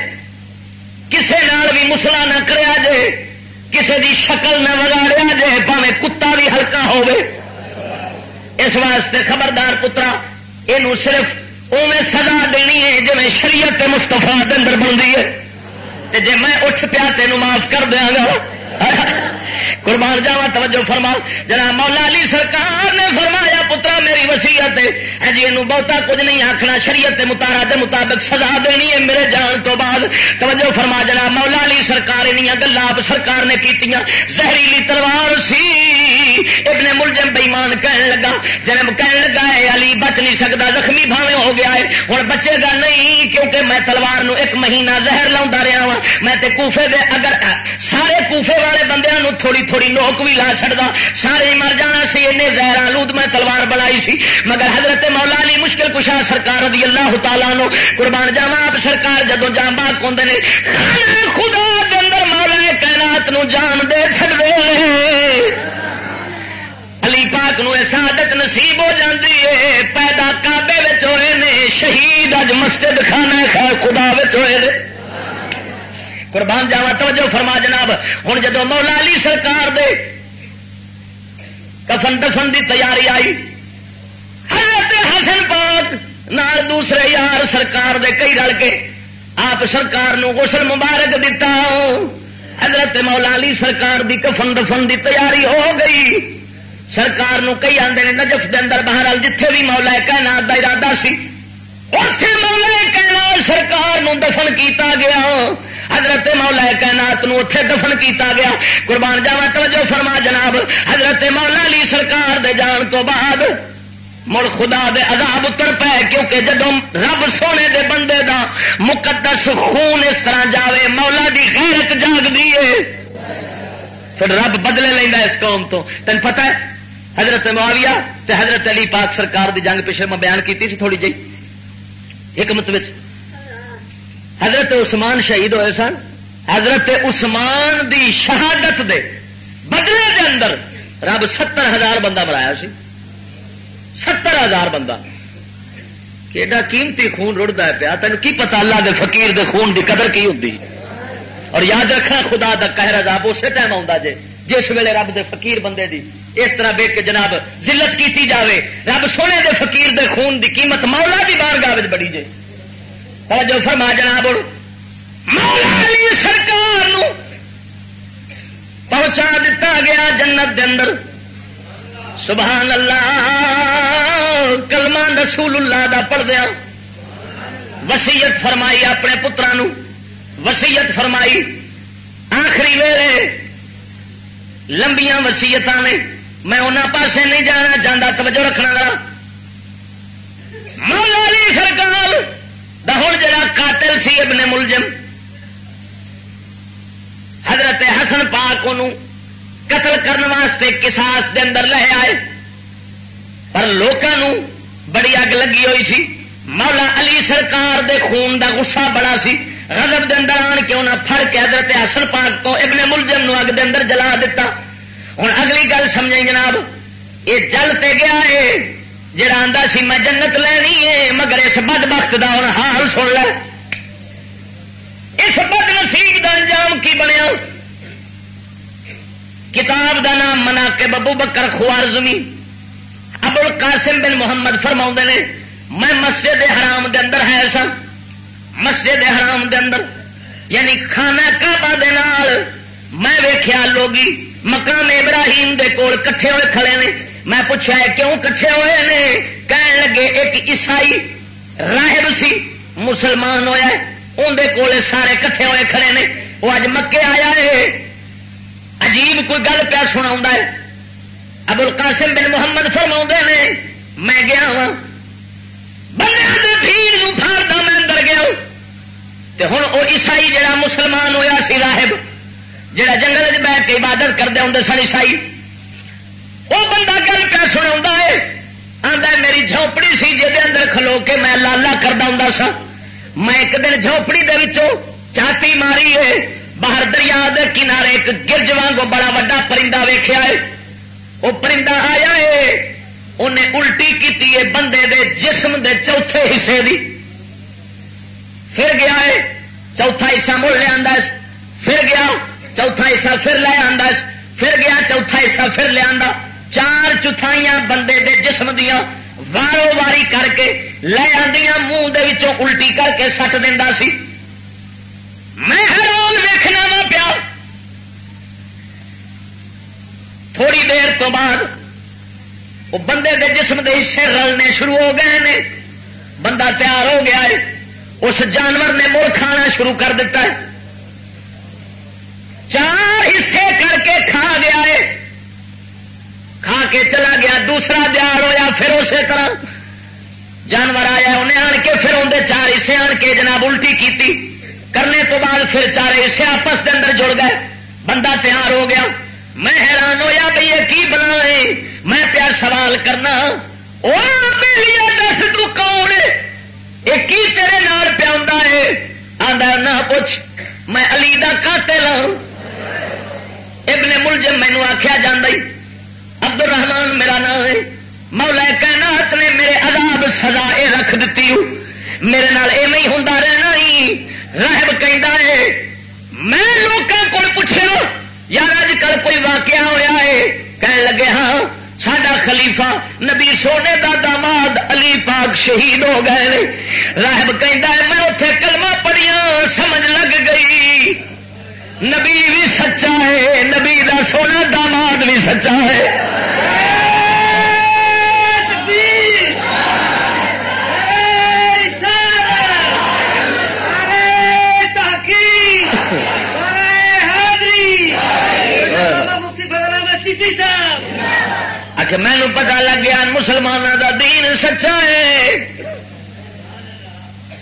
کسے نال بھی مسلا نہ کریا جے، کسے دی شکل نہ وگاڑیا جے پاوے کتا بھی ہلکا ہوے اس واسطے خبردار پترا یہ صرف اوے سزا دینی ہے جی شریعت مستفا دندر بنتی ہے۔ جی میں اٹھ پیا تینوں معاف کر دیا گا ہے قربان جاوا توجہ فرما جناب مولا علی سرکار نے فرمایا، پترا، میری وسیعت ہے۔ ہاں جی یہ بہتا کچھ نہیں آخنا شریعت متارا دے مطابق سزا دینی ہے میرے جان تو بعد۔ توجہ فرما، جناب مولا علی سرکار گلا آپ سرکار نے کی زہریلی تلوار سی۔ ابن ملزم بےمان کہن لگا۔ جنم کہن لگا ہے علی، بچ نہیں سکتا زخمی بھاوے ہو گیا ہے۔ ہوں بچے گا نہیں، کیونکہ میں تلوار نو ایک مہینہ زہر لا رہا وا میں تے کوفے دے، اگر سارے کوفے والے بندے تھوڑی تھوڑی نوک بھی لا چڑتا سارے مر جانا سی این زہر آلود میں تلوار بنائی سی۔ مگر حضرت مولا علی مشکل کشا سرکار رضی اللہ تعالیٰ نو قربان جاوا آپ سرکار جدو جان باغ آدھے نے خدا اندر مولا کائنات نو جان دے چڑے علی پاک نو سعادت نصیب ہو جاتی ہے، پیدا کابے ہوئے نے، شہید اج مسجد خانہ خیر خدا ہوئے نے۔ قربان جاوا توجہ فرما جناب۔ ہوں جدو مولا علی سرکار دے کفن دفن دی تیاری آئی، حضرت حسن پاک نال دوسرے یار سرکار دے کئی رل کے آپ سرکار نو غسل مبارک دیتا حضرت مولا علی سرکار دی کفن دفن دی تیاری ہو گئی۔ سرکار نو کئی آدھے نے نجف دے اندر باہر جتھے بھی مولا کائنات دا ارادہ سی اتے مولا کائنات سرکار نو دفن کیتا گیا۔ حضرت مولا کائنات نو اتے دفن کیتا گیا۔ قربان جاوا توجہ فرما جناب۔ حضرت مولا علی سرکار دے جان تو بعد مڑ خدا دے عذاب اتر پے، کیونکہ جدو رب سونے دے بندے دا مقدس خون اس طرح جاوے، مولا دی غیرت جاگ دیے پھر رب بدلے لینا اس قوم تو۔ تین پتہ ہے، حضرت معاویہ تے حضرت علی پاک سرکار دی جنگ پیچھے میں بیان کیتی سی تھوڑی جی حکمت وچ۔ حضرت عثمان شہید ہوئے سن، حضرت عثمان دی شہادت دے بدلے دے اندر رب ستر ہزار بندہ مرایا سی۔ ستر ہزار بندہ۔ ایڈا قیمتی خون رڑتا ہے پیا تین کی پتا اللہ دے فقیر دے خون دی قدر کی ہوتی اور یاد رکھنا خدا دا قہر عذاب اسی ٹائم آتا جے، جس ویلے رب دے فقیر بندے دی۔ اس طرح بے کے جناب ذلت کیتی جاوے، رب سونے دے فقیر دے خون دی قیمت مولا دی بارگاہ بڑی جے۔ جو فرما جناب، مولا علی سرکار نو پہنچا دیتا گیا جنت دے اندر۔ سبحان اللہ، کلمہ رسول اللہ دا پڑھ دیا وسیعت فرمائی اپنے پترا وسیعت فرمائی۔ آخری ویلے لمبیاں وسیعت نے۔ میں انہوں پاسے نہیں جانا چاہتا توجہ رکھنا گا مولا علی سرکار ہوں جڑا قاتل سی ابن ملزم حضرت حسن پاک قتل کرنے واسطے کساس دے اندر لے آئے۔ پر لوگوں بڑی اگ لگی ہوئی سی۔ مولا علی سرکار دے خون دا غصہ بڑا سی۔ رضب دے اندر آن کے انہیں پھڑ کے حضرت حسن پاک تو ابن ملزم نو اگ دے اندر جلا دیتا ہوں اگلی گل سمجھیں جناب، یہ جلتے گیا ہے۔ جڑا آتا سی میں جنت لینی ہے، مگر اس بد بخت کا ہوں حال سن لے۔ اس بد نصیب کا انجام کی بنیا؟ کتاب دا نام منا کے ببو بکر خوار زمی ابل قاسم بن محمد فرما نے، میں مسجد حرام دے اندر ہے سا مسجد حرام دے اندر یعنی کھانا کعبہ دے نال میں ویخیا لوگی، مقام ابراہیم دے کول کٹھے ہوئے کھڑے نے۔ میں پوچھا ہے کیوں کٹھے ہوئے نے؟ کہن لگے ایک عیسائی راہب سی، مسلمان ہوا اندر کول سارے کٹھے ہوئے کھڑے نے۔ وہ اج مکے آیا ہے۔ عجیب کوئی گل پیا سنا ہے۔ ابل قاسم بن محمد فرما نے، میں گیا وا بندے بھیڑ پھاڑتا میں اندر گیا تے ہوں وہ عیسائی جڑا مسلمان ہویا سی راہب، جڑا جنگل بیٹھ کے عبادت کرتے ہوں سن عیسائی وہ بندہ گل پہ سنا ہے آتا میری جھونپڑی سی جی اندر کھلو کے میں لالا کرتا ہوں سا۔ میں ایک دن جھونپڑی دے چاتی ماری ہے، باہر دریا دے کنارے ایک گرج وانگو بڑا وا پرندہ ویخیا ہے۔ وہ پرندہ آیا ہے انہیں الٹی کی بندے دے جسم دے چوتھے حصے دی۔ پھر گیا ہے، چوتھا حصہ مڑ لیا پھر گیا، چوتھا حصہ پھر لے آ پھر گیا، چوتھا حصہ پھر لیا چار چوتھائیاں بندے دے جسم دیا وارو واری کر کے لے آدیا منہ دے الٹی کر کے سٹ دینا سی۔ میں حیران ویخنا وا پیا۔ تھوڑی دیر تو بعد وہ بندے دے جسم دے حصے رلنے شروع ہو گئے نے۔ بندہ تیار ہو گیا ہے۔ اس جانور نے مڑ کھانا شروع کر دیتا ہے۔ چار حصے کر کے کھا گیا ہے۔ کھا کے چلا گیا، دوسرا دیار ہوا پھر اسی طرح جانور آیا، انہیں آن کے پھر اندر چار حصے آن کے جناب الٹی کی کرنے تو بعد پھر چار حصے آپس کے اندر جڑ گئے۔ بندہ تیار ہو گیا۔ میں حیران ہوا بھائی یہ کی بنا میں پیار سوال کرنا دس تو کون یہ کی تیرے نال پیا ہے؟ آدھا نہ پوچھ۔ میں علی دا قاتل ہوں ابن ملجم مینو آخیا جا عبد الرحمان میرا نام ہے۔ مولا کائنات نے میرے عذاب سزا یہ رکھ دیتی میرے نال ایویں ہوں رہنا ہی۔ رحب کہ میں لوگوں کو پوچھا یار اج کل کوئی واقعہ ہوا ہے؟ کہنے لگے ہاں سڈا خلیفہ نبی سونے دا داماد علی پاک شہید ہو گئے راہب کہ میں اتے کلمہ پڑھیا سمجھ لگ گئی۔ نبی بھی سچا ہے، نبی دا سونا داماد بھی سچا ہے۔ کہ مینو پتا لگ گیا مسلمانوں کا دین سچا ہے۔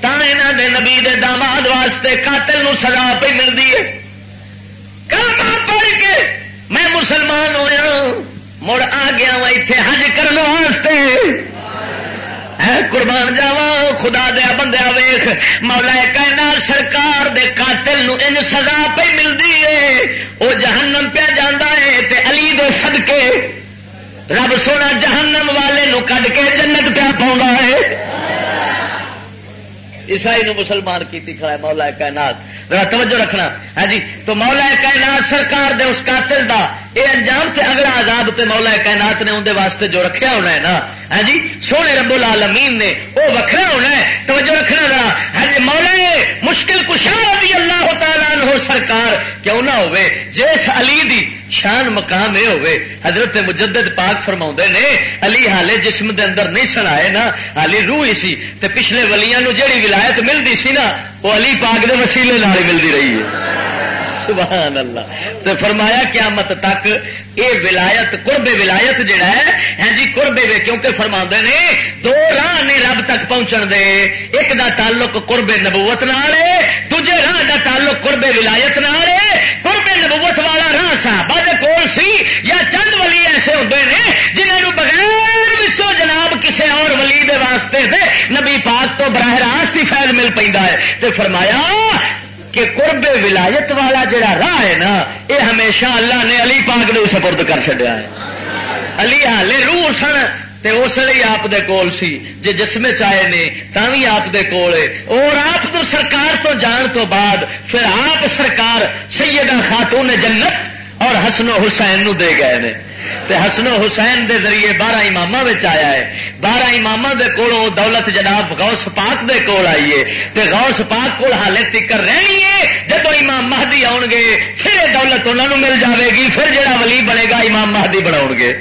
یہاں دے نبی دے داماد واسطے قاتل نو سزا پہ ملتی ہے۔ کلمہ پڑھ کے؟ میں مسلمان ہوا مڑ آ گیا وا اتے حج کرنے واسطے۔ قربان جاوا خدا دیا بندیا ویخ مولا کہنا سرکار دے قاتل نو ان سزا پہ ملتی ہے وہ جہنم پہ جانا ہے تے علی دے صدقے۔ رب سونا جہنم والے نو کڈ کے جنت پیا پاؤں ہے عیسائی نو مسلمان کی کھڑا ہے، مولا کائنات۔ ذرا توجہ رکھنا۔ ہاں جی تو مولا کائنات سرکار دے اس قاتل دا اے انجام تے اگلا عذاب تے مولا کائنات نے اندر واسطے جو رکھیا ہونا ہے نا۔ ہاں جی سونے رب العالمین نے وہ وکھرا ہونا ہے۔ توجہ رکھنا ذرا۔ ہاں جی مولا مشکل کشا رضی اللہ تعالیٰ عنہ سرکار کیوں نہ ہوئے؟ جس علی دی شان مقام یہ ہوئے۔ حضرت مجدد پاک فرما نے، علی حالے جسم دے اندر نہیں سن آئے نا حالی روح ہی سی۔ تے پچھلے ولیاں نو جیڑی ولایت ملتی سی نا، وہ علی پاک دے وسیلے نال ملتی رہی ہے۔ سبحان اللہ۔ تو فرمایا قیامت تک یہ ولایت، قرب ولایت جڑا ہے ہاں جی قربے وے، کیونکہ فرما نے دو راہ نے رب تک پہنچن دے۔ ایک دا تعلق قرب نبوت نال ہے، دوجے راہ دا تعلق قرب ولایت نال ہے۔ قرب نبوت والا راہ صاحب دے کول سی، یا چند ولی ایسے ہوتے ہیں جنہوں بغیر وچوں جناب کسے اور ولی دے واسطے دے نبی پاک تو براہ راست ہی فیض مل پہ ہے۔ تے فرمایا کہ قرب ولایت والا جڑا راہ ہے نا یہ ہمیشہ اللہ نے علی پاک نے سپرد کر چڑیا ہے۔ علی ہالے روح سن، تے اس لیے آپ دے کول سی۔ جے جسم چائے نے تا بھی آپ دے کول ہے۔ اور آپ تو سرکار تو جان تو بعد، پھر آپ سرکار سیدہ خاتون جنت اور حسن و حسین نو دے گئے نے۔ تے حسن و حسین دے ذریعے بارہ امام آیا ہے۔ بارہ امام دے کولوں دولت جناب غوث پاک دے کول آئیے تے غوث پاک کول حالے تکر رہنی ہے جب امام مہدی آؤ گے، پھر یہ دولت انہوں مل جاوے گی، پھر جڑا ولی بنے گا امام مہدی بنا گے۔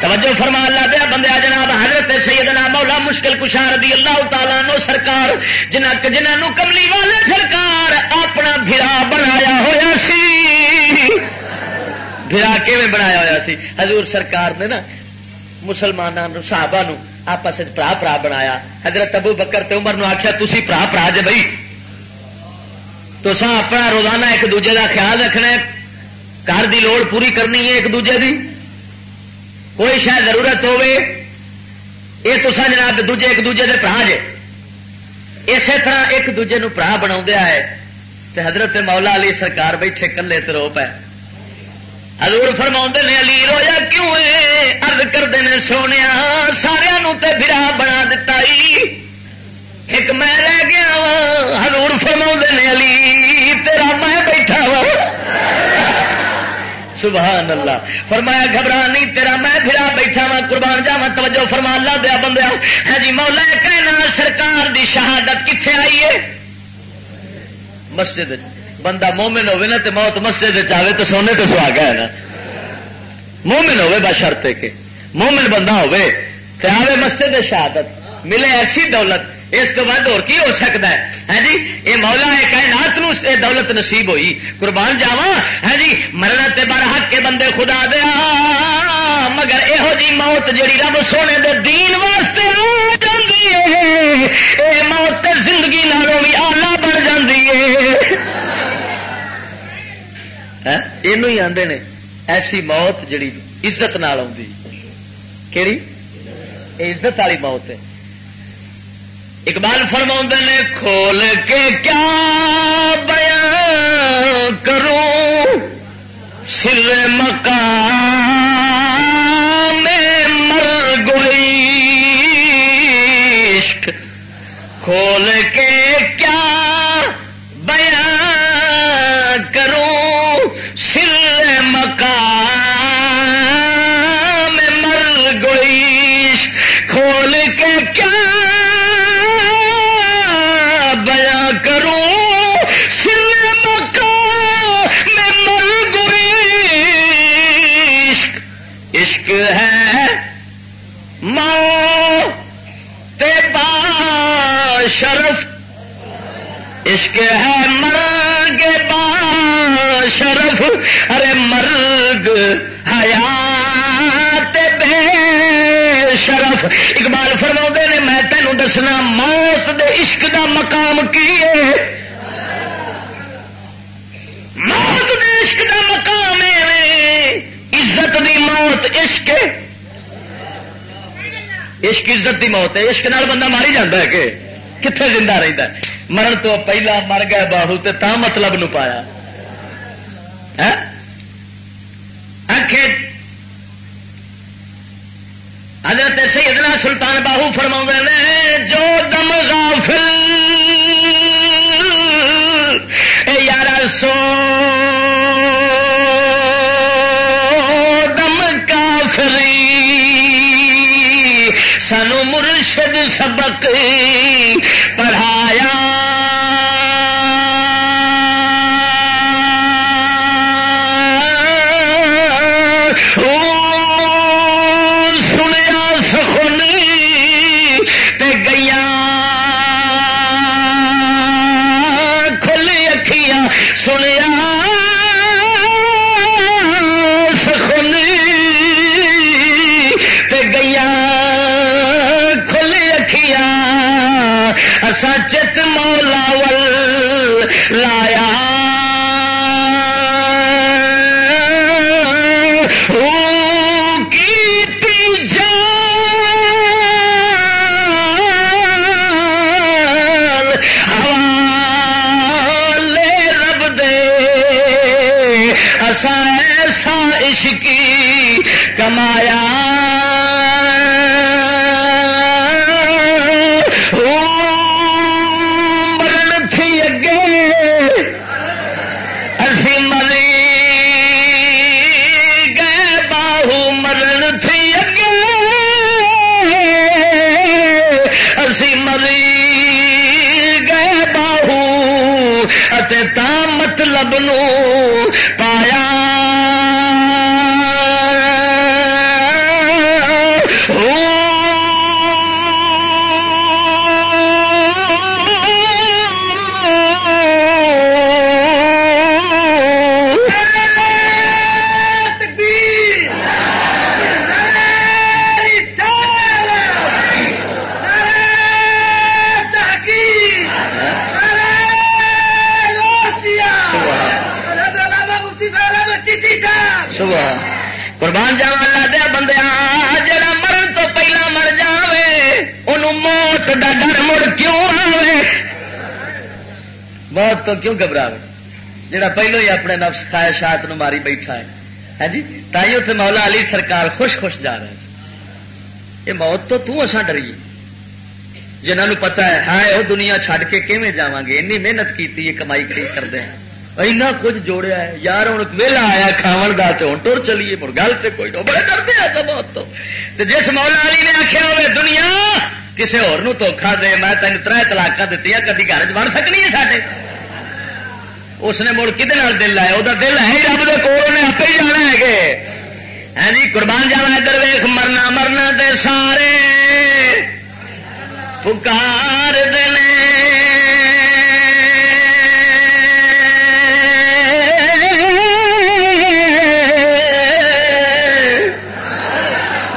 توجہ فرما اللہ دیا بندے جناب، حضرت سیدنا مولا مشکل کشار رضی اللہ تعالیٰ نو سرکار، جنہ جنہوں کملی والے سرکار، اپنا بھرا بنایا ہوا سی۔ بھرا کیون بنایا ہوا سی؟ حضور سرکار نے نا مسلمانوں صحابہ نو آپس برا برا بنایا۔ حضرت ابو بکر تے عمر نو آخیا تھی برا برا جے بھائی؟ تو سا اپنا روزانہ ایک دوجے کا خیال رکھنا ہے۔ گھر دی لوڑ پوری کرنی ہے ایک دوجے دی۔ کوئی شاید ضرورت ہوے یہ تو سا جناب دوجے ایک دوجے دے برا جے۔ اسی طرح ایک دوجے نو برا بنا ہے حضرت مولا علی سرکار بیٹھے کلے تو رو پے۔ حضور فرما نے علی رویا کیوں ارد کرتے ہیں سونے سارا برا بنا دتا ایک میں رہ گیا وا ہزور فرما نے علی، تیرا میں بیٹھا وا۔ سبحان اللہ۔ فرمایا، گھبرا نہیں، تیرا میں پھرا بیٹھا وا۔ قربان جاوا توجہ فرما، اللہ دیا بندہ ہے ہاں جی مولا کہنا، سرکار دی شہادت کتنے آئی ہے؟ مسجد بندہ مومن ہوے نا تو موت مسجد چاہے تو سونے تو سہاگا ہے نا۔ مومن ہوے بشرتے کے مومن بندہ ہوے تو آئے مسجد شہادت، ملے ایسی دولت، اس کو بعد اور کی ہو سکتا ہے؟ ہاں جی یہ مولا ہے کائنات نو دولت نصیب ہوئی۔ قربان جاوا ہاں جی مرنا تے بار حق کے بندے خدا دیا مگر یہو جی موت جڑی رب سونے دے دین واسطے آ جاتی ہے، اے موت زندگی نالوں بھی آلہ بن جاتی ہے۔ یہ آتے نے ایسی موت جڑی عزت نال کیڑی عزت والی موت ہے اقبال فرما نے کھول کے کیا بیان کرو سر مکان میں مر گئی عشق کھول عزت دی موت ہے، عشق نال بندہ ماری جاتا ہے کہ کتنے زندہ رہتا ہے۔ مرن تو پہلا مر گیا باہو تے تا مطلب نو پایا۔ ہاں؟ حضرت سیدنا سلطان باہو فرما نے، جو دم غافل، اے یار سو سبق سچت مولا ول تو کیوں گھبرا جا پہلو ہی اپنے نفس خواہشات نو ماری بیٹھا ہے۔ ہاں جی؟ تھی اتنے مولا علی سرکار خوش خوش جا رہا یہ موت تو تسا ڈری جنہوں پتا ہے ہاں وہ دنیا چھڈ کے کیون جا گے؟ این محنت کی کمائی کرتے ہیں؟ اینا کچھ جوڑیا ہے۔ یار ہوں ویلا آیا کھاو کا تو ہوں ٹر چلیے پر گل تو کوئی بڑے ڈرتے ہیں سب موت تو۔ جس مولا علی نے آخیا ہوئے، دنیا کسی ہوکھا دے، میں تین تر تلاک دیتی کدی گھر چ بن سکنی ہے سارے اس نے مڑ کھے دل لایا وہ دل ہے رب دے کول نے آپ ہی جانا ہے ہاں جی قربان جانا ادھر ویخ مرنا مرنا دے سارے پکار دے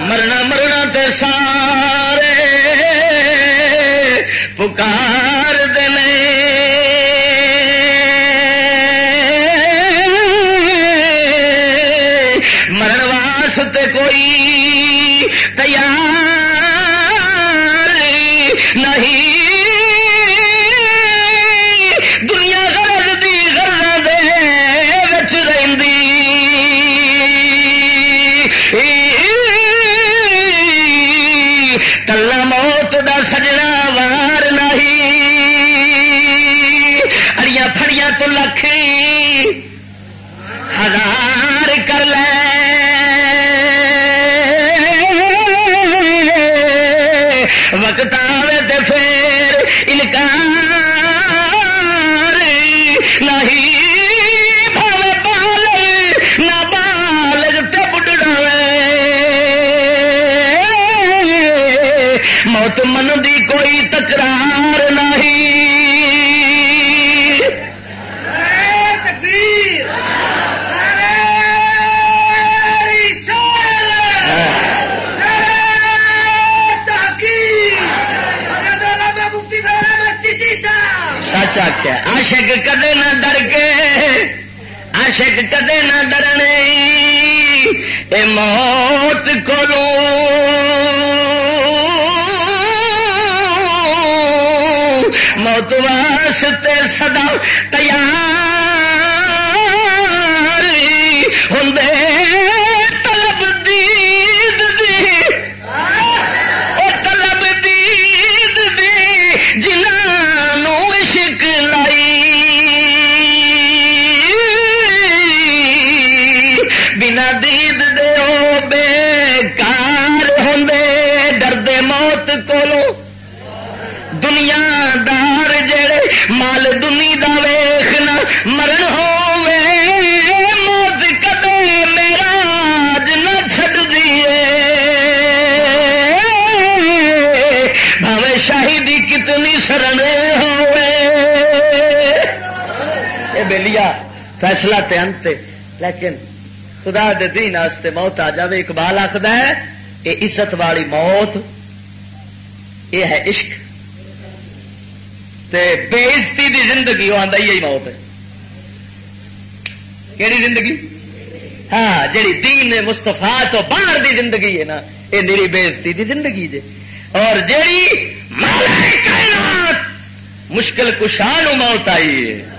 مرنا مرنا تے سارے پکار سدا فیصلہ تے انت لیکن خدا دے دین واسطے موت آ جائے اقبال آخد ہے یہ عزت والی موت یہ ہے عشق۔ تے بےزتی دی زندگی وہ آتا ہی موت ہے۔ کہڑی زندگی؟ ہاں جڑی دین مستفا تو باہر دی زندگی ہے نا یہ میری بےزتی دی زندگی جے۔ اور جیڑی مشکل کشان موت آئی ہے۔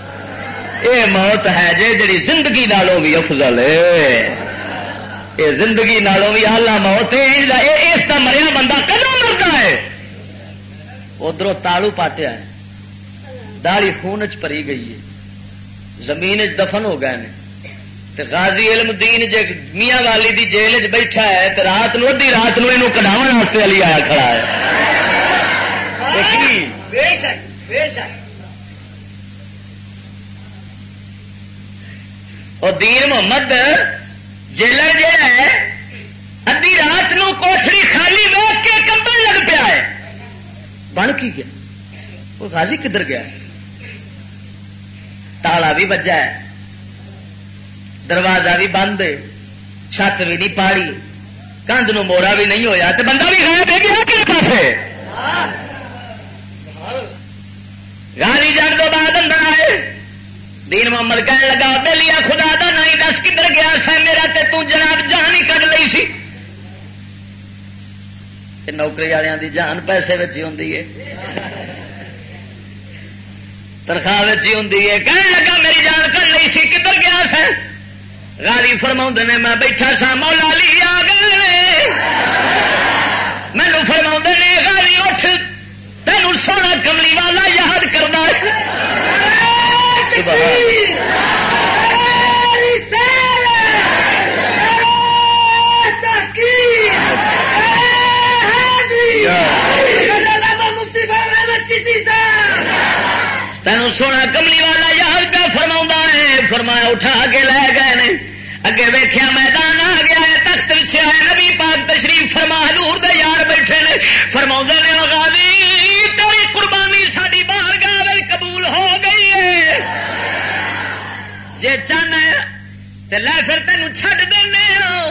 یہ موت ہے جے جڑی زندگی نالوں بھی افضل ہے۔ یہ زندگی نالوں بھی آلہ موت ہے۔ اس کا مریا بندہ کدو مرتا ہے؟ ادھر تالو پاٹیا ہے۔ داڑی خون چ پری گئی ہے۔ زمین دفن ہو گئے ہیں غازی علم دین جے میاں والی دی جیل چ بیٹھا ہے تو رات نو ادی رات نو یہ کٹاو واسطے علی آیا کھڑا ہے۔ اور دین محمد جیلر جہا ہے ادی رات نو کوٹری خالی ویک کے کمبل لگ پیا ہے۔ بن کی گیا؟ وہ غازی کدھر گیا؟ تالا بھی بجا ہے۔ دروازہ بھی بند چھت بھی نہیں پاڑی۔ کندھ نو مورا بھی نہیں ہویا تو بندہ بھی گیا دے گیا کس پاس گالی جان تو بعد اندر آئے۔ دین محمد کہنے لگا بے لیا خدا دا نہیں دس کدھر گیا سا میرا تے تو جناب جان ہی کٹ لی سی. نوکری والوں دی جان پیسے ہی ہوں تنخواہ ہی ہوں کہنے لگا، میری جان کٹ لی سی، کدھر گیا سا گالی فرما نے، میں بیٹھا سا، مولا لی آ گئے مینو فرما نے گالی اٹھ تین سونا کملی والا یاد کرنا تین سونا کملی والا یاد پہ فرما ہے، فرمایا اٹھا کے لے گئے نے۔ اگے ویخیا میدان آ گیا ہے، تخت ہے، نبی پاک تشریف فرما، حضور دے یار بیٹھے نے۔ فرما نے لے پھر تینوں چھڈ دینا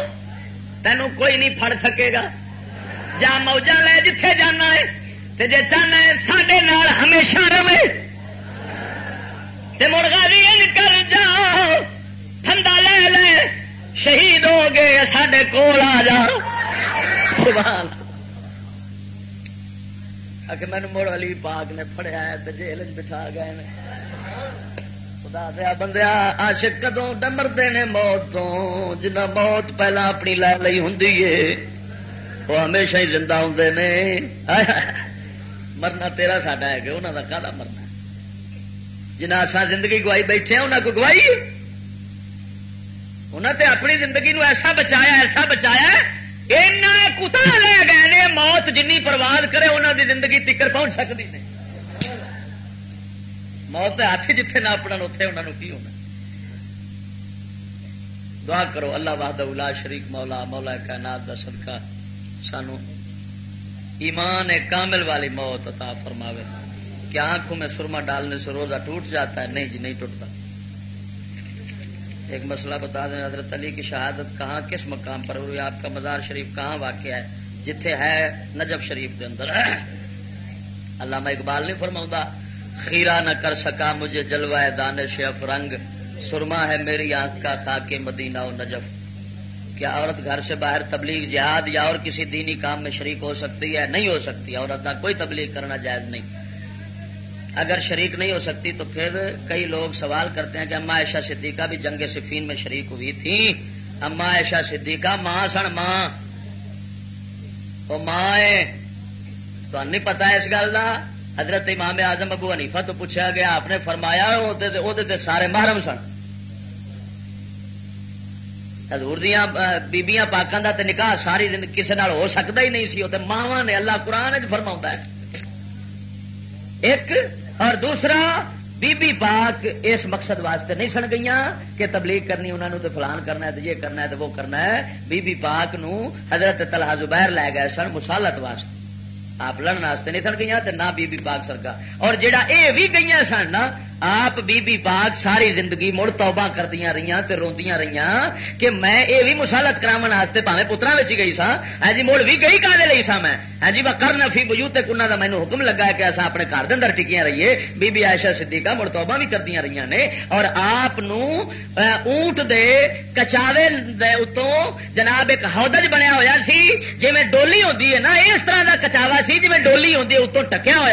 تینوں کوئی نہیں پھڑ سکے گا۔ جا موجہ لے جتھے جانا ہے، تے جے چاہنا ہے سڈے نال ہمیشہ رہے۔ تے مرغا بھی ان کر جاؤ ٹھنڈا لے لے۔ شہید ہو گئے سڈے کول آ جا۔ مین مڑ علی پاک نے فڑیا ہے جیل بٹھا گئے خدا دیا بندیا آشک کدو ڈمرتے نے موت تو جنا موت پہلا اپنی لے لی ہوں وہ ہمیشہ ہی زندہ ہوں نے۔ مرنا تیرا ساڈا ہے کہ انہوں کا کہا مرنا جنا اصا زندگی گوائی بیٹھے ہیں انہوں کو گوائی؟ انہوں نے اپنی زندگی نو ایسا بچایا ایسا بچایا کتا لے گئے نے موت جن پرواز کرے انہوں دی زندگی تکر پہنچ سکتی نہیں۔ موت ہاتھ جتنے نہ اپنا اتے انہوں کی ہونا دعا کرو اللہ وحد الا شریک مولا مولا کائنات کا صدقہ سانو ایمان کامل والی موت عطا فرماوے کیا آنکھوں میں سرما ڈالنے سے روزہ ٹوٹ جاتا ہے نہیں جی نہیں ٹوٹتا ایک مسئلہ بتا دیں حضرت علی کی شہادت کہاں کس مقام پر ہوئی آپ کا مزار شریف کہاں واقع ہے جتھے ہے نجب شریف کے اندر علامہ اقبال نہیں فرماؤں خیرہ نہ کر سکا، مجھے جلوائے دانش افرنگ، سرما ہے میری آنکھ کا خاک مدینہ و نجف۔ کیا عورت گھر سے باہر تبلیغ جہاد یا اور کسی دینی کام میں شریک ہو سکتی ہے؟ نہیں ہو سکتی، عورت کا کوئی تبلیغ کرنا جائز نہیں۔ اگر شریک نہیں ہو سکتی تو پھر کئی لوگ سوال کرتے ہیں کہ اما عائشہ صدیقہ بھی جنگ صفین میں شریک ہوئی تھی۔ اما عائشہ صدیقہ ماں سن ماں۔ وہ ماں ہے۔ تو نہیں پتا اس گل کا حضرت امام اعظم ابو حنیفہ تو پوچھا گیا، آپ نے فرمایا سارے محرم سن۔ ہزور دیا بیبیاں پاکوں کا نکاح ساری کسی ہو سکتا ہی نہیں سی ماوا نے اللہ قرآن فرما ہے۔ ایک اور دوسرا بی بی پاک اس مقصد واسطے نہیں سن گئی کہ تبلیغ کرنی انہوں نے فلان کرنا ہے یہ کرنا ہے تو وہ کرنا ہے۔ بی بی پاک نو حضرت تلہا زبیر لے گئے سن مسالت واسطے۔ آپ لڑن واسطے نہیں سن گئی نہ بی بی پاک سرکار۔ اور جہاں یہ بھی گئی سن نا آپ بی بی پاک ساری زندگی مڑ توبہ کردیا رہی تے روندیاں رہی کہ میں یہ بھی مسالت کراستے پاوے پترا گئی سا ہاں جی مڑ بھی گئی کالے لی سا میں۔ ہاں جی کر نفی بجو تے کنا دا مینو حکم لگا ہے کہ اصا اپنے گھر دے اندر ٹکیاں رہیے۔ بی بی عائشہ صدیقہ مڑ توبہ بھی کردیا رہی نے۔ اور آپ اونٹ دے کچاوے دے اتوں جناب ایک ہودج بنیا ہوا سی جی میں ڈولی ہوتی ہے نا، اس طرح دا کچاوا سی جی میں ڈولی ہوتی ہے، اتوں ٹکیا ہوا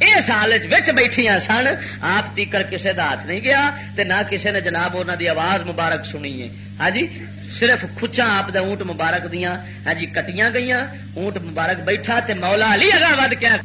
یہ سال بیٹھیا سن، آپ تیکر کسے دا ہاتھ نہیں گیا تے نہ کسے نے جناب انہوں دی آواز مبارک سنی ہے۔ ہاں جی؟ صرف کچا آپ دے اونٹ مبارک دیا ہاں جی کٹیاں گئی اونٹ مبارک بیٹھا تے مولا علی اگا ود کیا؟